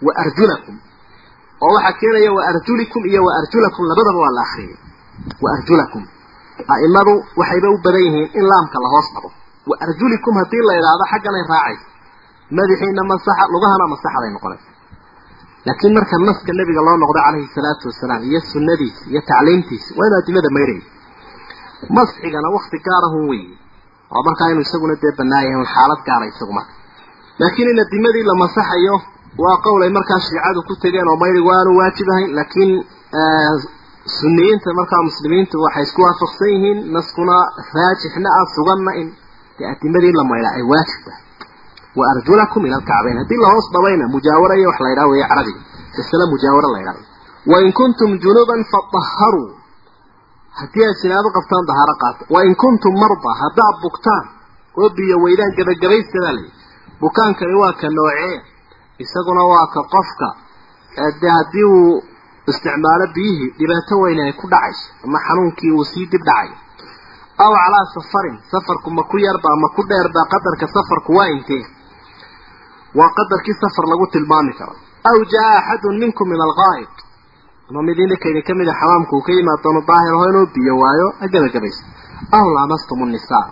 wa arjulakum oo waxaa keenaya wa arjulikum iyo wa arjulakum. Labadaba waa la akriyay wa arjulakum. A'imadu waxayba u badan yihiin in laamka la hoos dhabo wa arjulikum haddii la idhaahdo xagganay raacaysa. Madaxiina masaxa lugahana masaxaday noqonaysa. Laakiin marka naska nebiga loo noqdo calayhi salaatu wasalaam iyo sunnadiisa iyo tacliimtiisa waa inu adimada mayraya masxigana wakti gaarahun weeye oo markaa inuu isaguna dee banaayahay un xaalad gaara isagu marka. Laakiin in adimadii la masaxayo waa qowl ay markaa shiicadu ku tegeen oo mayrigu aanu waajib ahayn laakiin suniyiinta markaa muslimiintu waxay isku waafaqsan yihiin naskuna raajixna ah suganna in dee adimadii la mayra ay waajib tahay wa arjulakum ila alkacbayn haddii lahoos dhabayna mujaawara iyo wax la ydhaha weeye carabiga masale mujaawara la ydhahdo wain kuntum junuban fadaharuu haddii aad jinaabo qabtaan dahaaro qaata. Wain kuntum marda haddaad bugtaan oo biyo weydaan gabagabaysta baa layihi bukaankani waa ka noocee isaguna waa ka qofka dee haddii uu isticmaalo biyihii dhibaato weyn ay ku dhacayso ama xanuunkii uu sii dib dhacayo aw calaa safarin safarku ma ku yarbaa ma ku dheerbaa qadarka safarku waa intee? Waa qadarkii safar lagu tilmaami karo. Aw jaa axadun minkum min alqaa'id ama mid idinka idin ka mid a xamaamku uu ka yimaadoono daahir aho inuu biyo waayo ha gabagabaysa aw laamastum nisaa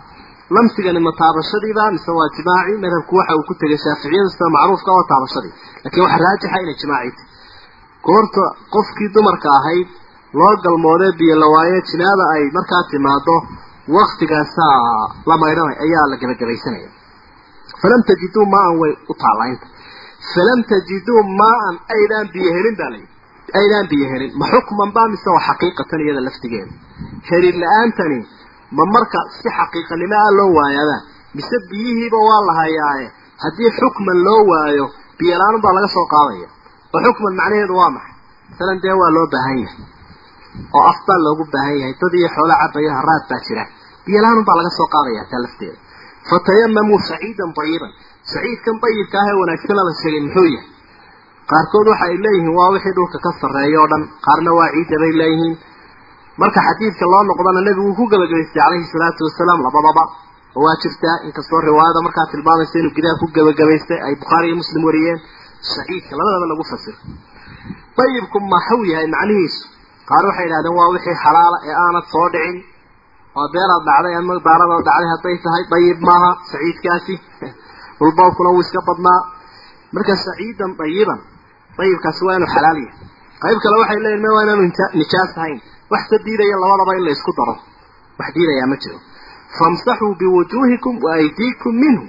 lamsigani ma taabashadiiba mise waa jimaaci? Madhabku waxa uu ku tegay shaaficiyada sida macruufka waa taabashadii. Laakiin waxa raajixa inay jimaacita goorta qofkii dumarka ahayd loo galmoodee biyo la waayo jinaada ay markaa timaado waktigaasaa la maydhanay ayaa la gabagabaysanaya falam tajiduu maan way u taalaynta falam tajiduu maan aydaan biyo helin baa layidhi aydaan biyo helin. Ma xukman baa mise waa xaqiiqatan iyada laftigeeda. Helin la'aantani ma marka si xaqiiqanimo ah loo waayaabaa mise biyihiiba waa la hayaaye? Haddii xukman loo waayo biyo la'aan baa laga soo qaadaya. Oo xukman macnaheedu waa maxay? Masalan dee waa loo baahan yahay oo af baa loogu baahan yahay dad iyo xoolo cabayo haraad baa jira. Biyo la'aan baa laga soo qaadaya taa lafteeda. Fatayamamuu saciidan dayiban saciidkan dayibka ah ee wanaagsana la sheegay muxuu yahay? Qaarkood waxa ay leeyihiin waa wixii dhulka ka sarreeya oo dhan. Qaarna waa ciidda bay leeyihiin marka xadiidka loo noqdana nebigu uu ku gabagabaystay calayhi salaatu wasalaam labadaba. Oo waa jirtaa inkastoo riwaayada markaa tilmaamaysa inuu gidaha ku gabagabaystay ay bukhaari iyo muslim wariyeen. Saciidka labadaba lagu fasiro. Dayibku maxuu yahay macnihiisu? Qaar waxay yidhahdeen waa wixii xalaala ee aanad soo dhicin. Oo beeraad dhacday ama daaradaad dhacday hadday tahay. Dayib maaha saciidkaasi dhulboobkuna wuu iska badnaa. Marka saciidan dayiban dayibkaasi waa inuu xalaal yahay. Qayb kale waxay leeyihiin ma waa inaanu nijaas ahayn wax ka diidaya labadaba in la isku daro. Wax diidayaa ma jiro. Famsaxuu biwujuuhikum wa aydiikum minhu.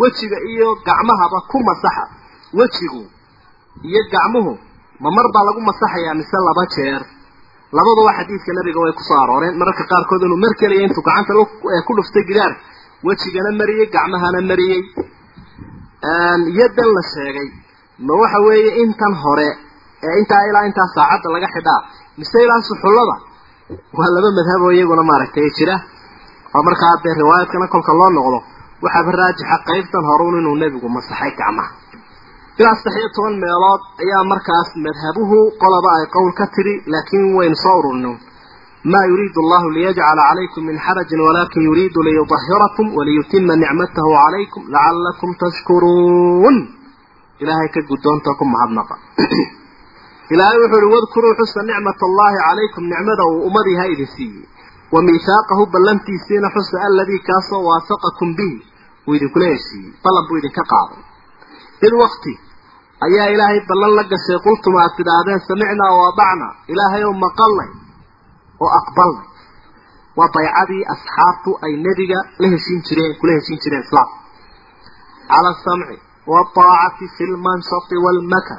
Wejiga iyo gacmahaba ku masaxa. Wejigu iyo gacmuhu ma mar baa lagu masaxayaa mise laba jeer? Labaduba xadiidka nabiga way ku soo arooreen. Mararka qaarkood inuu mar keliya intuu gacanta ku dhuftay gidaar wejigana mariyey gacmahana mariyey. Yaddan la sheegay ma waxa weeye intan hore ee intaa ilaa intaa saacadda laga xidhaa mise ilaa suxullada waa laba madhab oo iyaguna maaragtay jira. Oo markaa dee riwaayadkana kolka loo noqdo waxaaba raajixa qaybtan horeun inuu nebigu masaxay gacmaha. Ilaa saddex iyo toban meelood ayaa markaas madhabuhu qolaba ay qowl ka tiri laakiin waynu soo ururino ma yuriidu allahu liyajcala calaykum min xarajin walakin yuriidu liyudahirakum waliyutima nicmatahu calaykum lacalakum tashkuruun. Ilaahay ka guddoonta ku mahadnaqa ilaahay wuxuu uhi wadkuruu xusa nicmat allahi calaykum. Nicmada uu ummadii ha idin siiyey. Wa miihaaqahu ballantiisiina xusa aladii kaasoo waafaqakum bihi. Uu idinkula heshiiyey ballan buu idinka qaaday. Id wakti ayaa ilaahay ballan la gashay qultum aad tidhaahdeen samicnaa oo adacna ilaahay oo maqalnay oo aqbalnay waa baycadii asxaabtu ay nebiga la heshiin jireen kula heshiin jireen islaam cala asamci waaطaacati fi lmanshati waalmakra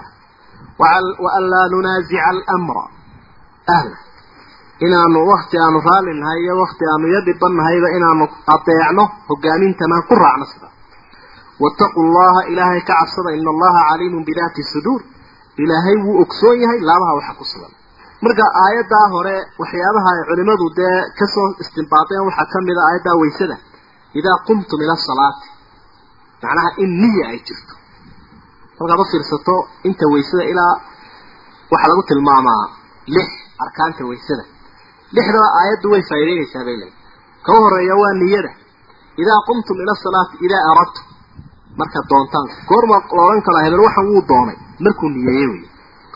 waan laa nunaasica almra ahla inaanu wakti aanu raali nahay iyo wakti aanu yadhiban nahayba inaanu adeecno hogaamintana ku raacno sida wattaquu llaha ilaahay ka cabsada ina allaha caliimun bidaati suduur ilaahay wuu ogsoon yahay laabaha waxa ku sugan marka aayaddaa hore waxyaabaha ay culimadu dee ka soo istimbaadeen waxaa ka mid a aayaddaa waysada idaa qumtum ila asalaati macnaha in niya ay jirto kolkaad u fiirsato inta waysada ilaa waxaa lagu tilmaamaa lix arkaanta waysada lixdaba aayaddu way faa'idaynaysaa bay leeyiin ka horreeya waa niyada. Idaa qumtum ila asalaati idaa aradtum. Markaad doontaan. Goorma la odhan karaa hebel waxan wuu doonay. Markuu niyeeyey wey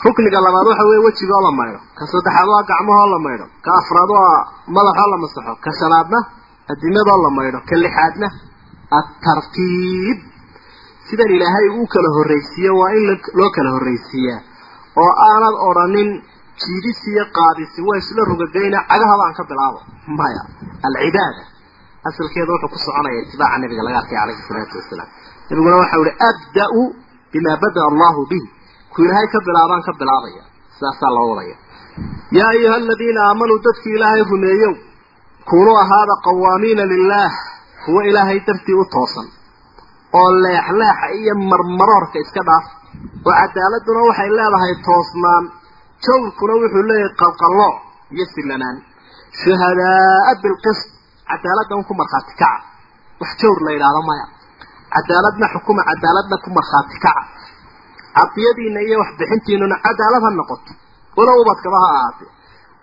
rukniga labaad waxa weeye wejigoo la maydho. Ka saddexaad waa gacmahoo la maydho. Ka afraad waa madaxoo la masaxo. Ka shanaadna adimadoo la maydho. Ka lixaadna atartiib sidan ilaahay uu kala horraysiiye waa in loo kala horraysiiyaa oo aanad odhanin jiidisi iyo qaadisi waa isla rugagayna cagahaba aan ka bilaabo. Maya alcibaada. Asalkeeda wuxuu ku soconaya itibaaca nabiga laga arkay calayhi salaatu wasalaam. Nabiguna waxau ihi abda-u bimaa bada-a allahu bihi. Ku ilaahay ka bilaabaan ka bilaabaya. Sidaasaa loo wadaya yaa ayuha aladiina aamanuu dadkii ilaahay rumeeyow kunuu ahaada qawaamiina lilaah kuwa ilaahay dartii u toosan oo leexleexa iyo marmaroorka iska dhaaf. Oo cadaaladuna waxay leedahay toosnaan. Jawrkuna wuxuu leeyahay qalqallooc iyo silanaan. Shuhadaaa bilqist cadaaladda un ku markhaati kaca. Wax jawr la yidhaahdo maya. Cadaaladna xukuma cadaaladna ku markhaati kaca. Cadiyadiina iyo waxbixintiinuna cadaalad ha noqoto. Walow ubadkaba ha ahaatee.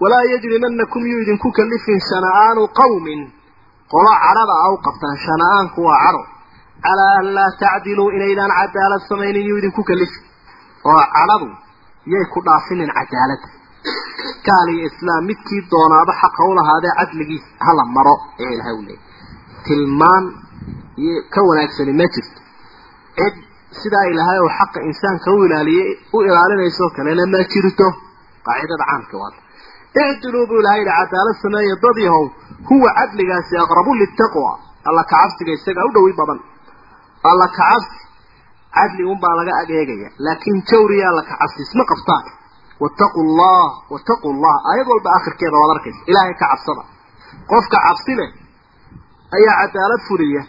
Walaa yajrimanakum yuu idinku kalifin shana'aanu qawmin. Qolo cadhada a u qabtaan shana'aanku waa cadho calaa an laa tacdiluu inaydaan cadaalad samaynin yuu idinku kalifin oo cadhadu yay ku dhaafinin cadaaladda gaal iyo islaam midkii doonaaba xaqa u lahaadee cadligiis hala maro ee ilahay u leeyay tilmaan iyo ka wanaagsani ma jirto cid sidaa ilahay oo xaqa insaanka u ilaaliyey u ilaalinaysoo kalena ma jirto qaacidada caamka waata icdiluu buu ilahay yihi cadaalad sameeya dad yahow huwa cadligaasi aqrabu litaqwa alla kacabsiga isagaa u dhowi badan alla kacabsi cadli unbaa laga adeegaya. Laakiin jawriya alla kacabsi isma qabtaan wattaqu llah wattaqu llah aayad walba akhirkeeda waad arkaysa. Ilaahay ka cabsada. Qofka cabsi leh ayaa cadaalad fuliya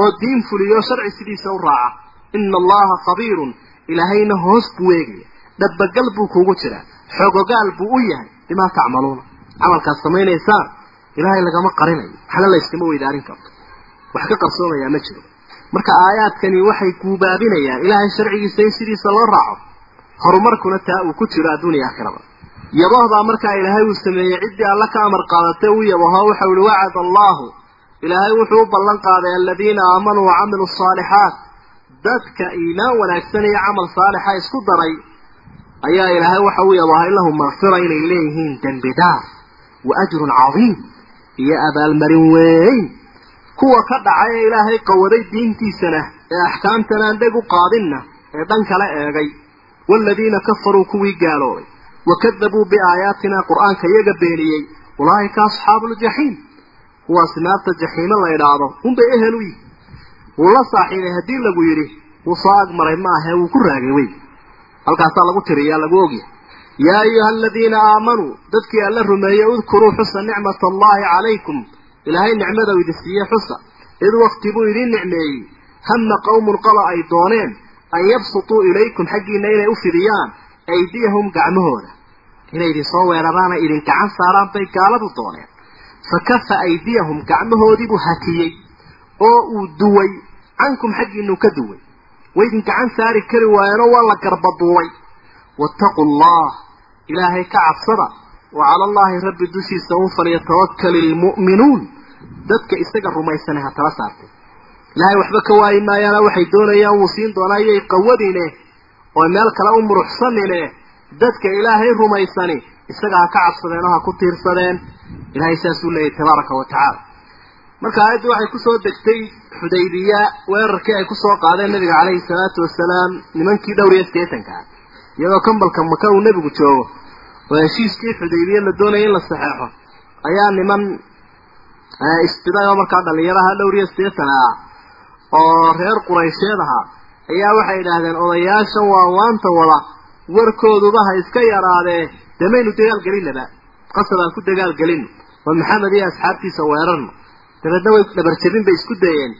oo diin fuliya oo sharci sidiisa u raaca. Ina allaha khabiirun ilaahayna hoos buu eegaya dhabagal buu kuugu jiraa. Xogogaal buu u yahay. Bimaa tacmaluuna. Camalkaad samaynaysaan ilaahay lagama qarinayo. Waxna layskama weydaarin karto. Wax ka qarsoomayaa ma jiro marka aayaadkani waxay guubaabinayaan ilaahay sharcigiisa in sidiisa loo raaco. Horumarkuna taa uu ku jiro adduuniya aakhiraba yabohbaa markaa ilaahay uu sameeyey ciddii alla ka amar qaadatay u yabaho waxau ihi wacada allaahu ilaahay wuxuu u ballan qaaday aladiina aamanuu wacamiluu asaalixaat dadka iimaan wanaagsan iyo camal saalixa isku daray ayaa ilaahay waxa uu yabahay lahum makfira inay leeyihiin dembi dhaaf wa ajrun cadiim. Iyo abaalmarin weyn kuwa ka dhacay ee ilaahay qawaday diintiisana ee axkaamtan aan dheg u qaadinna ee dhan kale eegay. Waaladiina kafaruu kuwii gaaloobay. Wakadabuu biaayaatina qur'aanka iyaga beeniyey. Ulaa'ika asxaabu ljaxiim kuwaasi naarta jaxiime la idhaahdo. Unbay ehel u yihi wuu saaxiibay haddii lagu yidhi wuu soo agmaray ma ahe wuu ku raagay wey. Halkaasaa lagu tiriyaa lagu ogyahay yaa ayuha aladiina aamanuu dadkii alla rumeeyey udkuruu xusa nicmata allahi calaykum ilaahay nicmada idin siiye xusa. Id wakti buu idiin nicmeeyey. Hama qowmun qala ay dooneen an yabsutuu ilaykum xaggiina inay u fidiyaan aydiyahum gacmahooda. Inay idin soo weeraraana idin gacan saaraan bay gaaladu dooneen. Fa kafa aydiyahum gacmahoodiibuu hakiyey oo uu duway. Cankum xaggiinuu ka duway. Way idin gacan saari kari waayeenoo waa la garbaduubay waataquu allah ilaahay ka cabsada wa cala allaahi rabbi dushiisa un falyatawakkal ilmu'minuun dadka isaga rumaysanay ha tala saartay ilaahay waxba ka waayi maayaana waxay doonayaan wuu siin doonaa iyay qawadine oo meel kale u muruxsanine. Dadka ilaahay rumaysani isaga ha ka cabsadeen oo ha ku tiirsadeen. Ilaahay saasuu leeyahy tabaaraka wa tacaala. Marka aayaddu waxay ku soo degtay xudaybiya weerarkii ay ku soo qaadeen nabiga caleyhi salaatu wasalaam nimankii dhowr iyo sideetankaa iyadoo kambalka maka uu nebigu joogo oo heshiiskii xudaybiye la doonaya in la saxeexo. Ayaa niman isbiday oo markaa dhalinyaraha dhowr iyo sideetan ah oo reer quraysheed ahaa ayaa waxay idhaahdeen odayaashan waa waanta wada warkooduba ha iska yaraadee dee maynu dagaal gelinaba qasab aan ku dagaal gelino oo maxamed iyo asxaabtiisa weerarno. Dabeedna way dhabarjabin bay isku dayeen.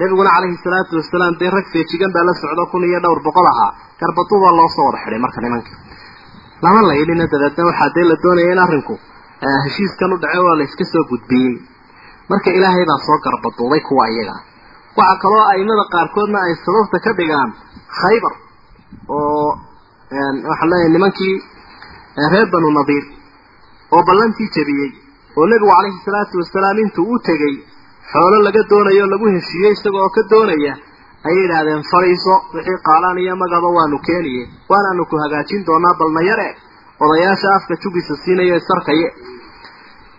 Nebiguna calayhi salaatu wasalaam dee rag feejigan baa la socdo kun iyo dhowr boqol ahaa garbaduba loo soo wada xidhay marka nimanka lama laydhina dabeedna waxaa dee la doonaya in arrinku heshiiskan u dhacay oo la iska soo gudbiyey. Marka ilaahay baa soo garbaduubay kuwa iyaga waxaa kaloo aimada qaarkoodna ay sababta ka dhigaan khaybar oo waxaan leeyahay nimankii reer banu nadiir oo ballantii jebiyey oo nebigu calayhi salaatu wasalaam intuu u tegey xoolo laga doonayo o lagu heshiiyey isaga oo ka doonaya ayay idhaahdeen fadhiiso wixii qaalaan iyo magaba waanu keeniye waanaanu ku hagaajin doonaa balna yare. Odayaasha afka jugisa siinayo isarkaye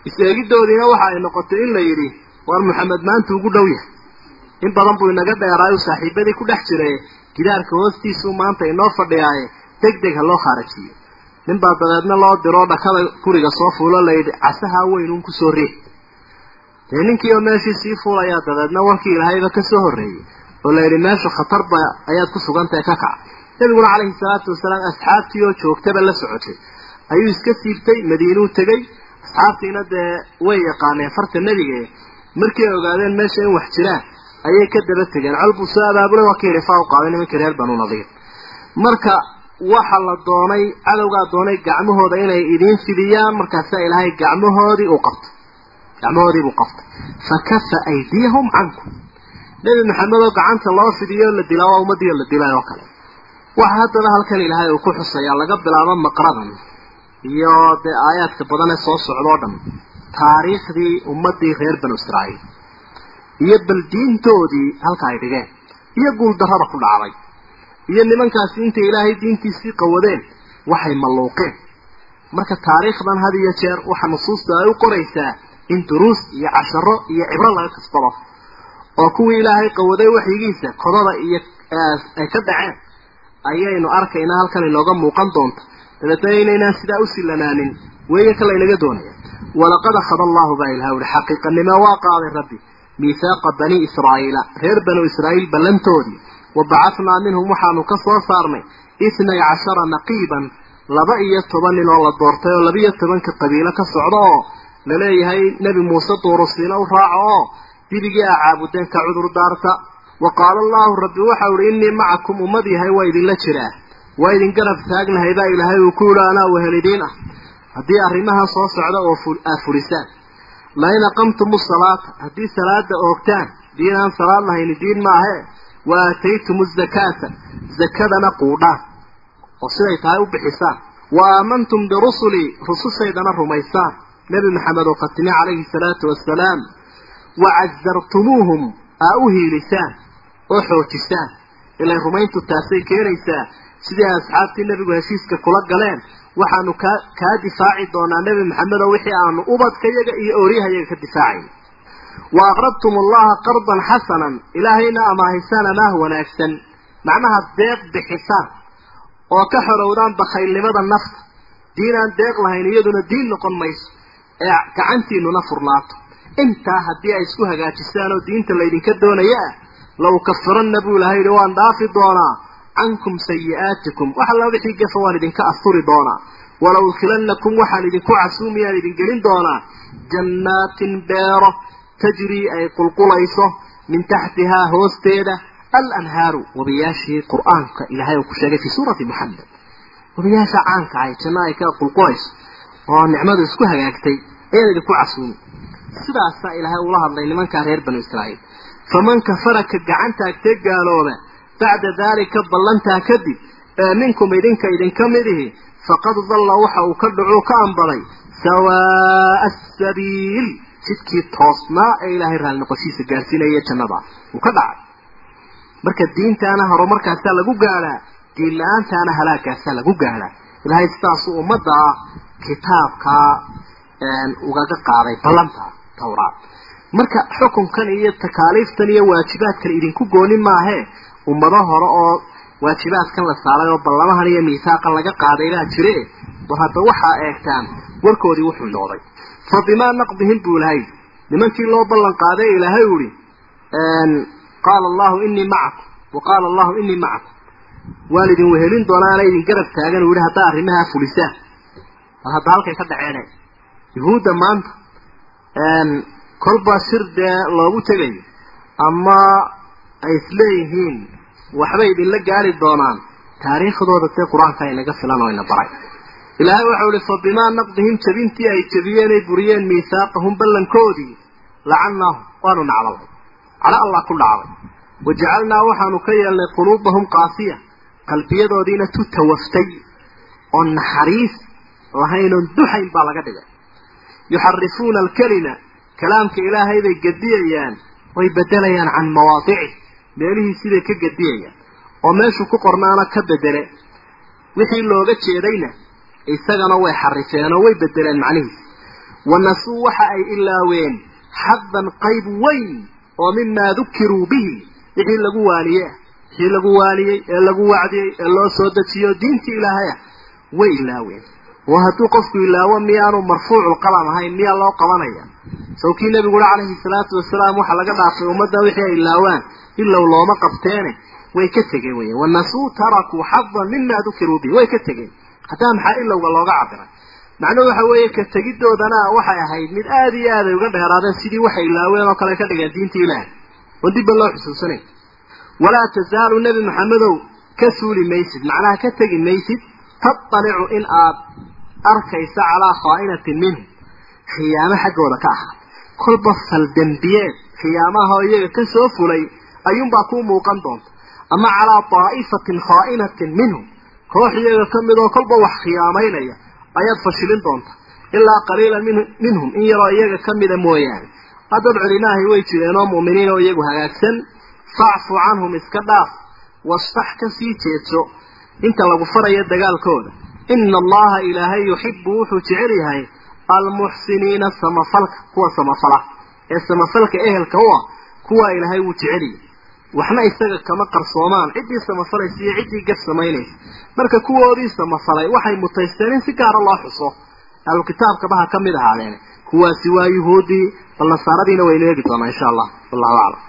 is-eegidoodiina waxa ay noqotay in la yidhi war maxamed maanta ugu dhow yahay. In badan buu inaga dheeraayo saaxiibadii ku dhex jiray. Gidaarka hoostiisuu maanta inoo fadhiyaaye. Deg deg ha loo khaarajiyo ninbaa dabeedna loo diro dhakada guriga soo fuulo layidhi casahaa weynuun ku soo riix. Dee ninkii oo meeshii sii fuulayaa dabeedna warkii ilaahayba ka soo horreeyey oo layidhi meesha khatarba ayaad ku sugantahay ka kac. Nebiguna calayhi salaatu wasalaam asxaabtii oo joogtaba la socotay. Ayuu iska siibtay madiinuu tegey. Asxaabtiina dee way yaqaaneen farta nebige markii ay ogaadeen meesha in wax jiraan ayay ka daba tegeen. Col buu soo abaabulay waa ka yidhi faa u qaaday nimankii reer banu nadiir. Marka waxa la doonay cadowgaa doonay gacmahooda inay idiin fidiyaan markaasaa ilaahay gacmahoodii uu qabtay gacmahoodii buu qabtay. Fa kafa aydiyahum cankum nebi maxamed oo gacanta loo fidiyo la dilaa waa ummadii la dilay oo kale. Waxa haddaba halkan ilaahay uu ku xusayaa laga bilaabo maqradan. Iyo dee aayaadka badan ee soo socda oo dhan taariikhdii ummadii reer banu israa'iil. Iyo bal diintoodii halka ay dhigeen. Iyo guuldarrada ku dhacday. Iyo nimankaasi intay ilaahay diintiisii qawadeen waxay malluuqeen marka taariikhdan had iyo jeer waxa nusuusta ay u qoraysaa in duruus iyo casharo iyo cibro laga kasbado oo kuwii ilaahay qawaday waxyigiisa kodada iyo ay ka dhaceen ayaynu arkaynaa halkan inooga muuqan doonta. Dabeetna inaynaan sidaa u silanaanin weeye ka laynaga doonaya. Walaqad akhada allahu baa ilaha uhi xaqiiqanimo waa qaaday rabbi? Miihaaqa bani israa'iila reer banu israa'iil ballantoodii. Wa bacathnaa minhum waxaanu ka soo saarnay itnay cashara naqiiban laba iyo toban nin oo la doortay oo laba iyo tobanka qabiilo ka socda oo la leeyahay nebi muuse duurusiina u raaco. oo dibigii a caabudeen ka cudur wa qaala allahu rabbi waxau ihi innii macakum ummad yahay waa idinla jiraa. Waa idin garab taagnahay baa ilaahay uu ku yidhi anaa wehelidiin ah. Haddii arrimaha soo socda oo aad fulisaan. Lain aqamtumu salaata. Haddii salaada oogtaan diin aan salaad lahayni diin maahee wa aataytumu zakaata. Zakadana quudhaan oo siday tahay u bixisaan. Wa aamantum birusulii rusushaydana rumaysaan. Nebi maxamed oo khatime calayhi salaatu wassalaam wa casartumuuhum aa u hiilisaan oo xoojisaan ilay rumayntu taasay keenaysaa sidii asxaabtii nebigu heshiiska kula galeen waxaanu kaa kaa difaaci doonaa nebi maxamed oo wixii aanu ubadkayaga iyo ooryahayaga ka difaacayn wa aqrabtum allaha qardan xasanan ilaahayna amaahisaan amaah wanaagsan macnaha deeq bixisaan oo ka xorowdaan bakhaylnimada nafta diin aan deeq lahayn iyaduna diin noqon mayso ee gacantiinuna furnaato intaa haddii ay isku hagaajisaan oo diinta laydinka doonaya ah la ukafiranna buu ilahay yihi waan dhaafi doonaa cankum sayi'aatikum. Wax alla wixii gafa waan idinka asturi doonaa. Wala udkhilannakum waxaan idinku casuumiyaan idin gelin doonaa jannaatin beero tajrii ay qulqulayso min taxtihaa hoosteeda alanhaaru wabiyaashii qur'aanka ilaahay uu ku sheegay fii suurati moxamed wabiyaasha caanka ahay janno ay ka qulqulayso oo nicmadu isku hagaagtay ayaan idinku casuumi sidaasaa ilaahay ula hadlay nimankaa reer banu israa'iil. Faman kafara ka gaalooba bacda daalika ballantaa kadib ee minkum idinka idinka midihi faqad dalla waxa uu ka dhacuu ka ambaday sawaa'a asabiil jidkii toosnaa ee ilaahay raalli noqoshiisa gaarsiinaya jannada. Uu ka dhacay. Marka diintaana horumarkaasaa lagu gaadhaa diin la'aantaana halaagaasaa lagu gaadhaa ilaahay sidaasuu ummadda ah kitaabkaa ugaga qaaday ballanta tawraad marka xukunkan iyo takaaliiftan iyo waajibaadkan idinku gooni maahee ummado hore oo waajibaadkan la saaray oo ballamahan iyo miisaaqan laga qaaday baa jire war hadda waxaa eegtaan warkoodii wuxuu noqday. Fa bimaa naqdihim buu ilahay nimankii loo ballan qaaday ilaahay u ihi qaala allahu inii macakum wa qaala allahu inii macakum waan idin wehelin doonaana idin garab taagan uu yihi haddaa arrimahaa fulisaan bal hadda halkay ka dhaceene yuhuudda maanta kolba shir dee loogu tegayo ama ay isleeyihiin waxbay idinla gaari doonaan. Taariikhdooda see qur'aanka inaga filan oo ina baray. Ilaahay waxau ihi fa bimaa naqdihim jabintii ay jabiyeen ay buriyeen miisaaqahum ballankoodii lacannaahum waanu nacdalnay cadho allah ku dhacday. Wajacalnaa waxaanu ka yeelnay quluubahum qaasiya qalbiyadoodiina tu tawaftay oo naxariis lahaynoon duxayn baa laga dhigay yuxarifuuna alkelima kalaamka ilaahay bay gediyayaan way bedelayaan can mawaadicih meelihii siday ka gediyayaan oo meeshuu ku qornaana ka bedele wixii looga jeedayna isagana way xarifeen oo way bedeleen macnihiisa wanasuu waxa ay ilaaween xaddan qayb weyn oo mimaa dukiruu bihi. Wixii lagu waaniye ah wixii lagu waaniyey ee lagu wacdiyey ee loo soo dejiyo diintii ilaahay ah way ilaaween oo hadduu qofku ilaawo miyaanu marfuuculqalam ahayn miyaa loo qabanaya sawkii nebigu uhi calayhi salaatu wasalaam waxaa laga dhaafay ummadda wixii ay ilaawaan ilow looma qabteene. Way ka tegeen wey wanasuu tarakuu xadan mima dukiruu bihi. Way ka tegeen. Haddaa maxaa ilowga looga cabiray macnuhu waxa weeye ka tegidoodana waxay ahayd mid aada iyo aad ay uga dheeraadeen sidii waxay ilaaween oo kale ka dhigeen diintii ilaahay oo dibba loo xusuusanay walaa tasaalu nebi maxamedow ka suuli maysid. Macnaha ka tegi maysid tattalicu in aad arkaysa calaa khaa'inatin minhum khiyaamo xaggooda ka ahaa kolba faldembiyeed khiyaamaha oo iyaga ka soo fulay ayuunbaa kuu muuqan doonta. Ama calaa daa'ifatin khaa'inatin minhum koox iyaga ka mid oo kolba wax khiyaamaynaya ayaad fashilin doonta. Ilaa qaliilan minhum in yaroo iyaga ka mida mooyaane. Haddad culimaahi way jireen oo mu'miniin oo iyagu hagaagsan. Facfu canhum iska dhaaf wastax ka sii jeedso inta lagu farayo dagaalkooda ina allaha ilaahay yuxibu wuxuu jecel yahay almuxsiniina samafalka kuwa samafala ee samafalka ehelka u ah kuwa ilaahay wuu jeceliya waxna isaga kama qarsoomaan ciddii samafalaysa iyo ciddii gaf samaynaysa marka kuwoodii samafalay waxay mutaysteen in si gaara loo xuso ahlu kitaabkaba ha ka mid ahaadeene kuwaasi waa yuhuudii bal nasaaradiina waynu eegi doonaa insha allah wallahu aclam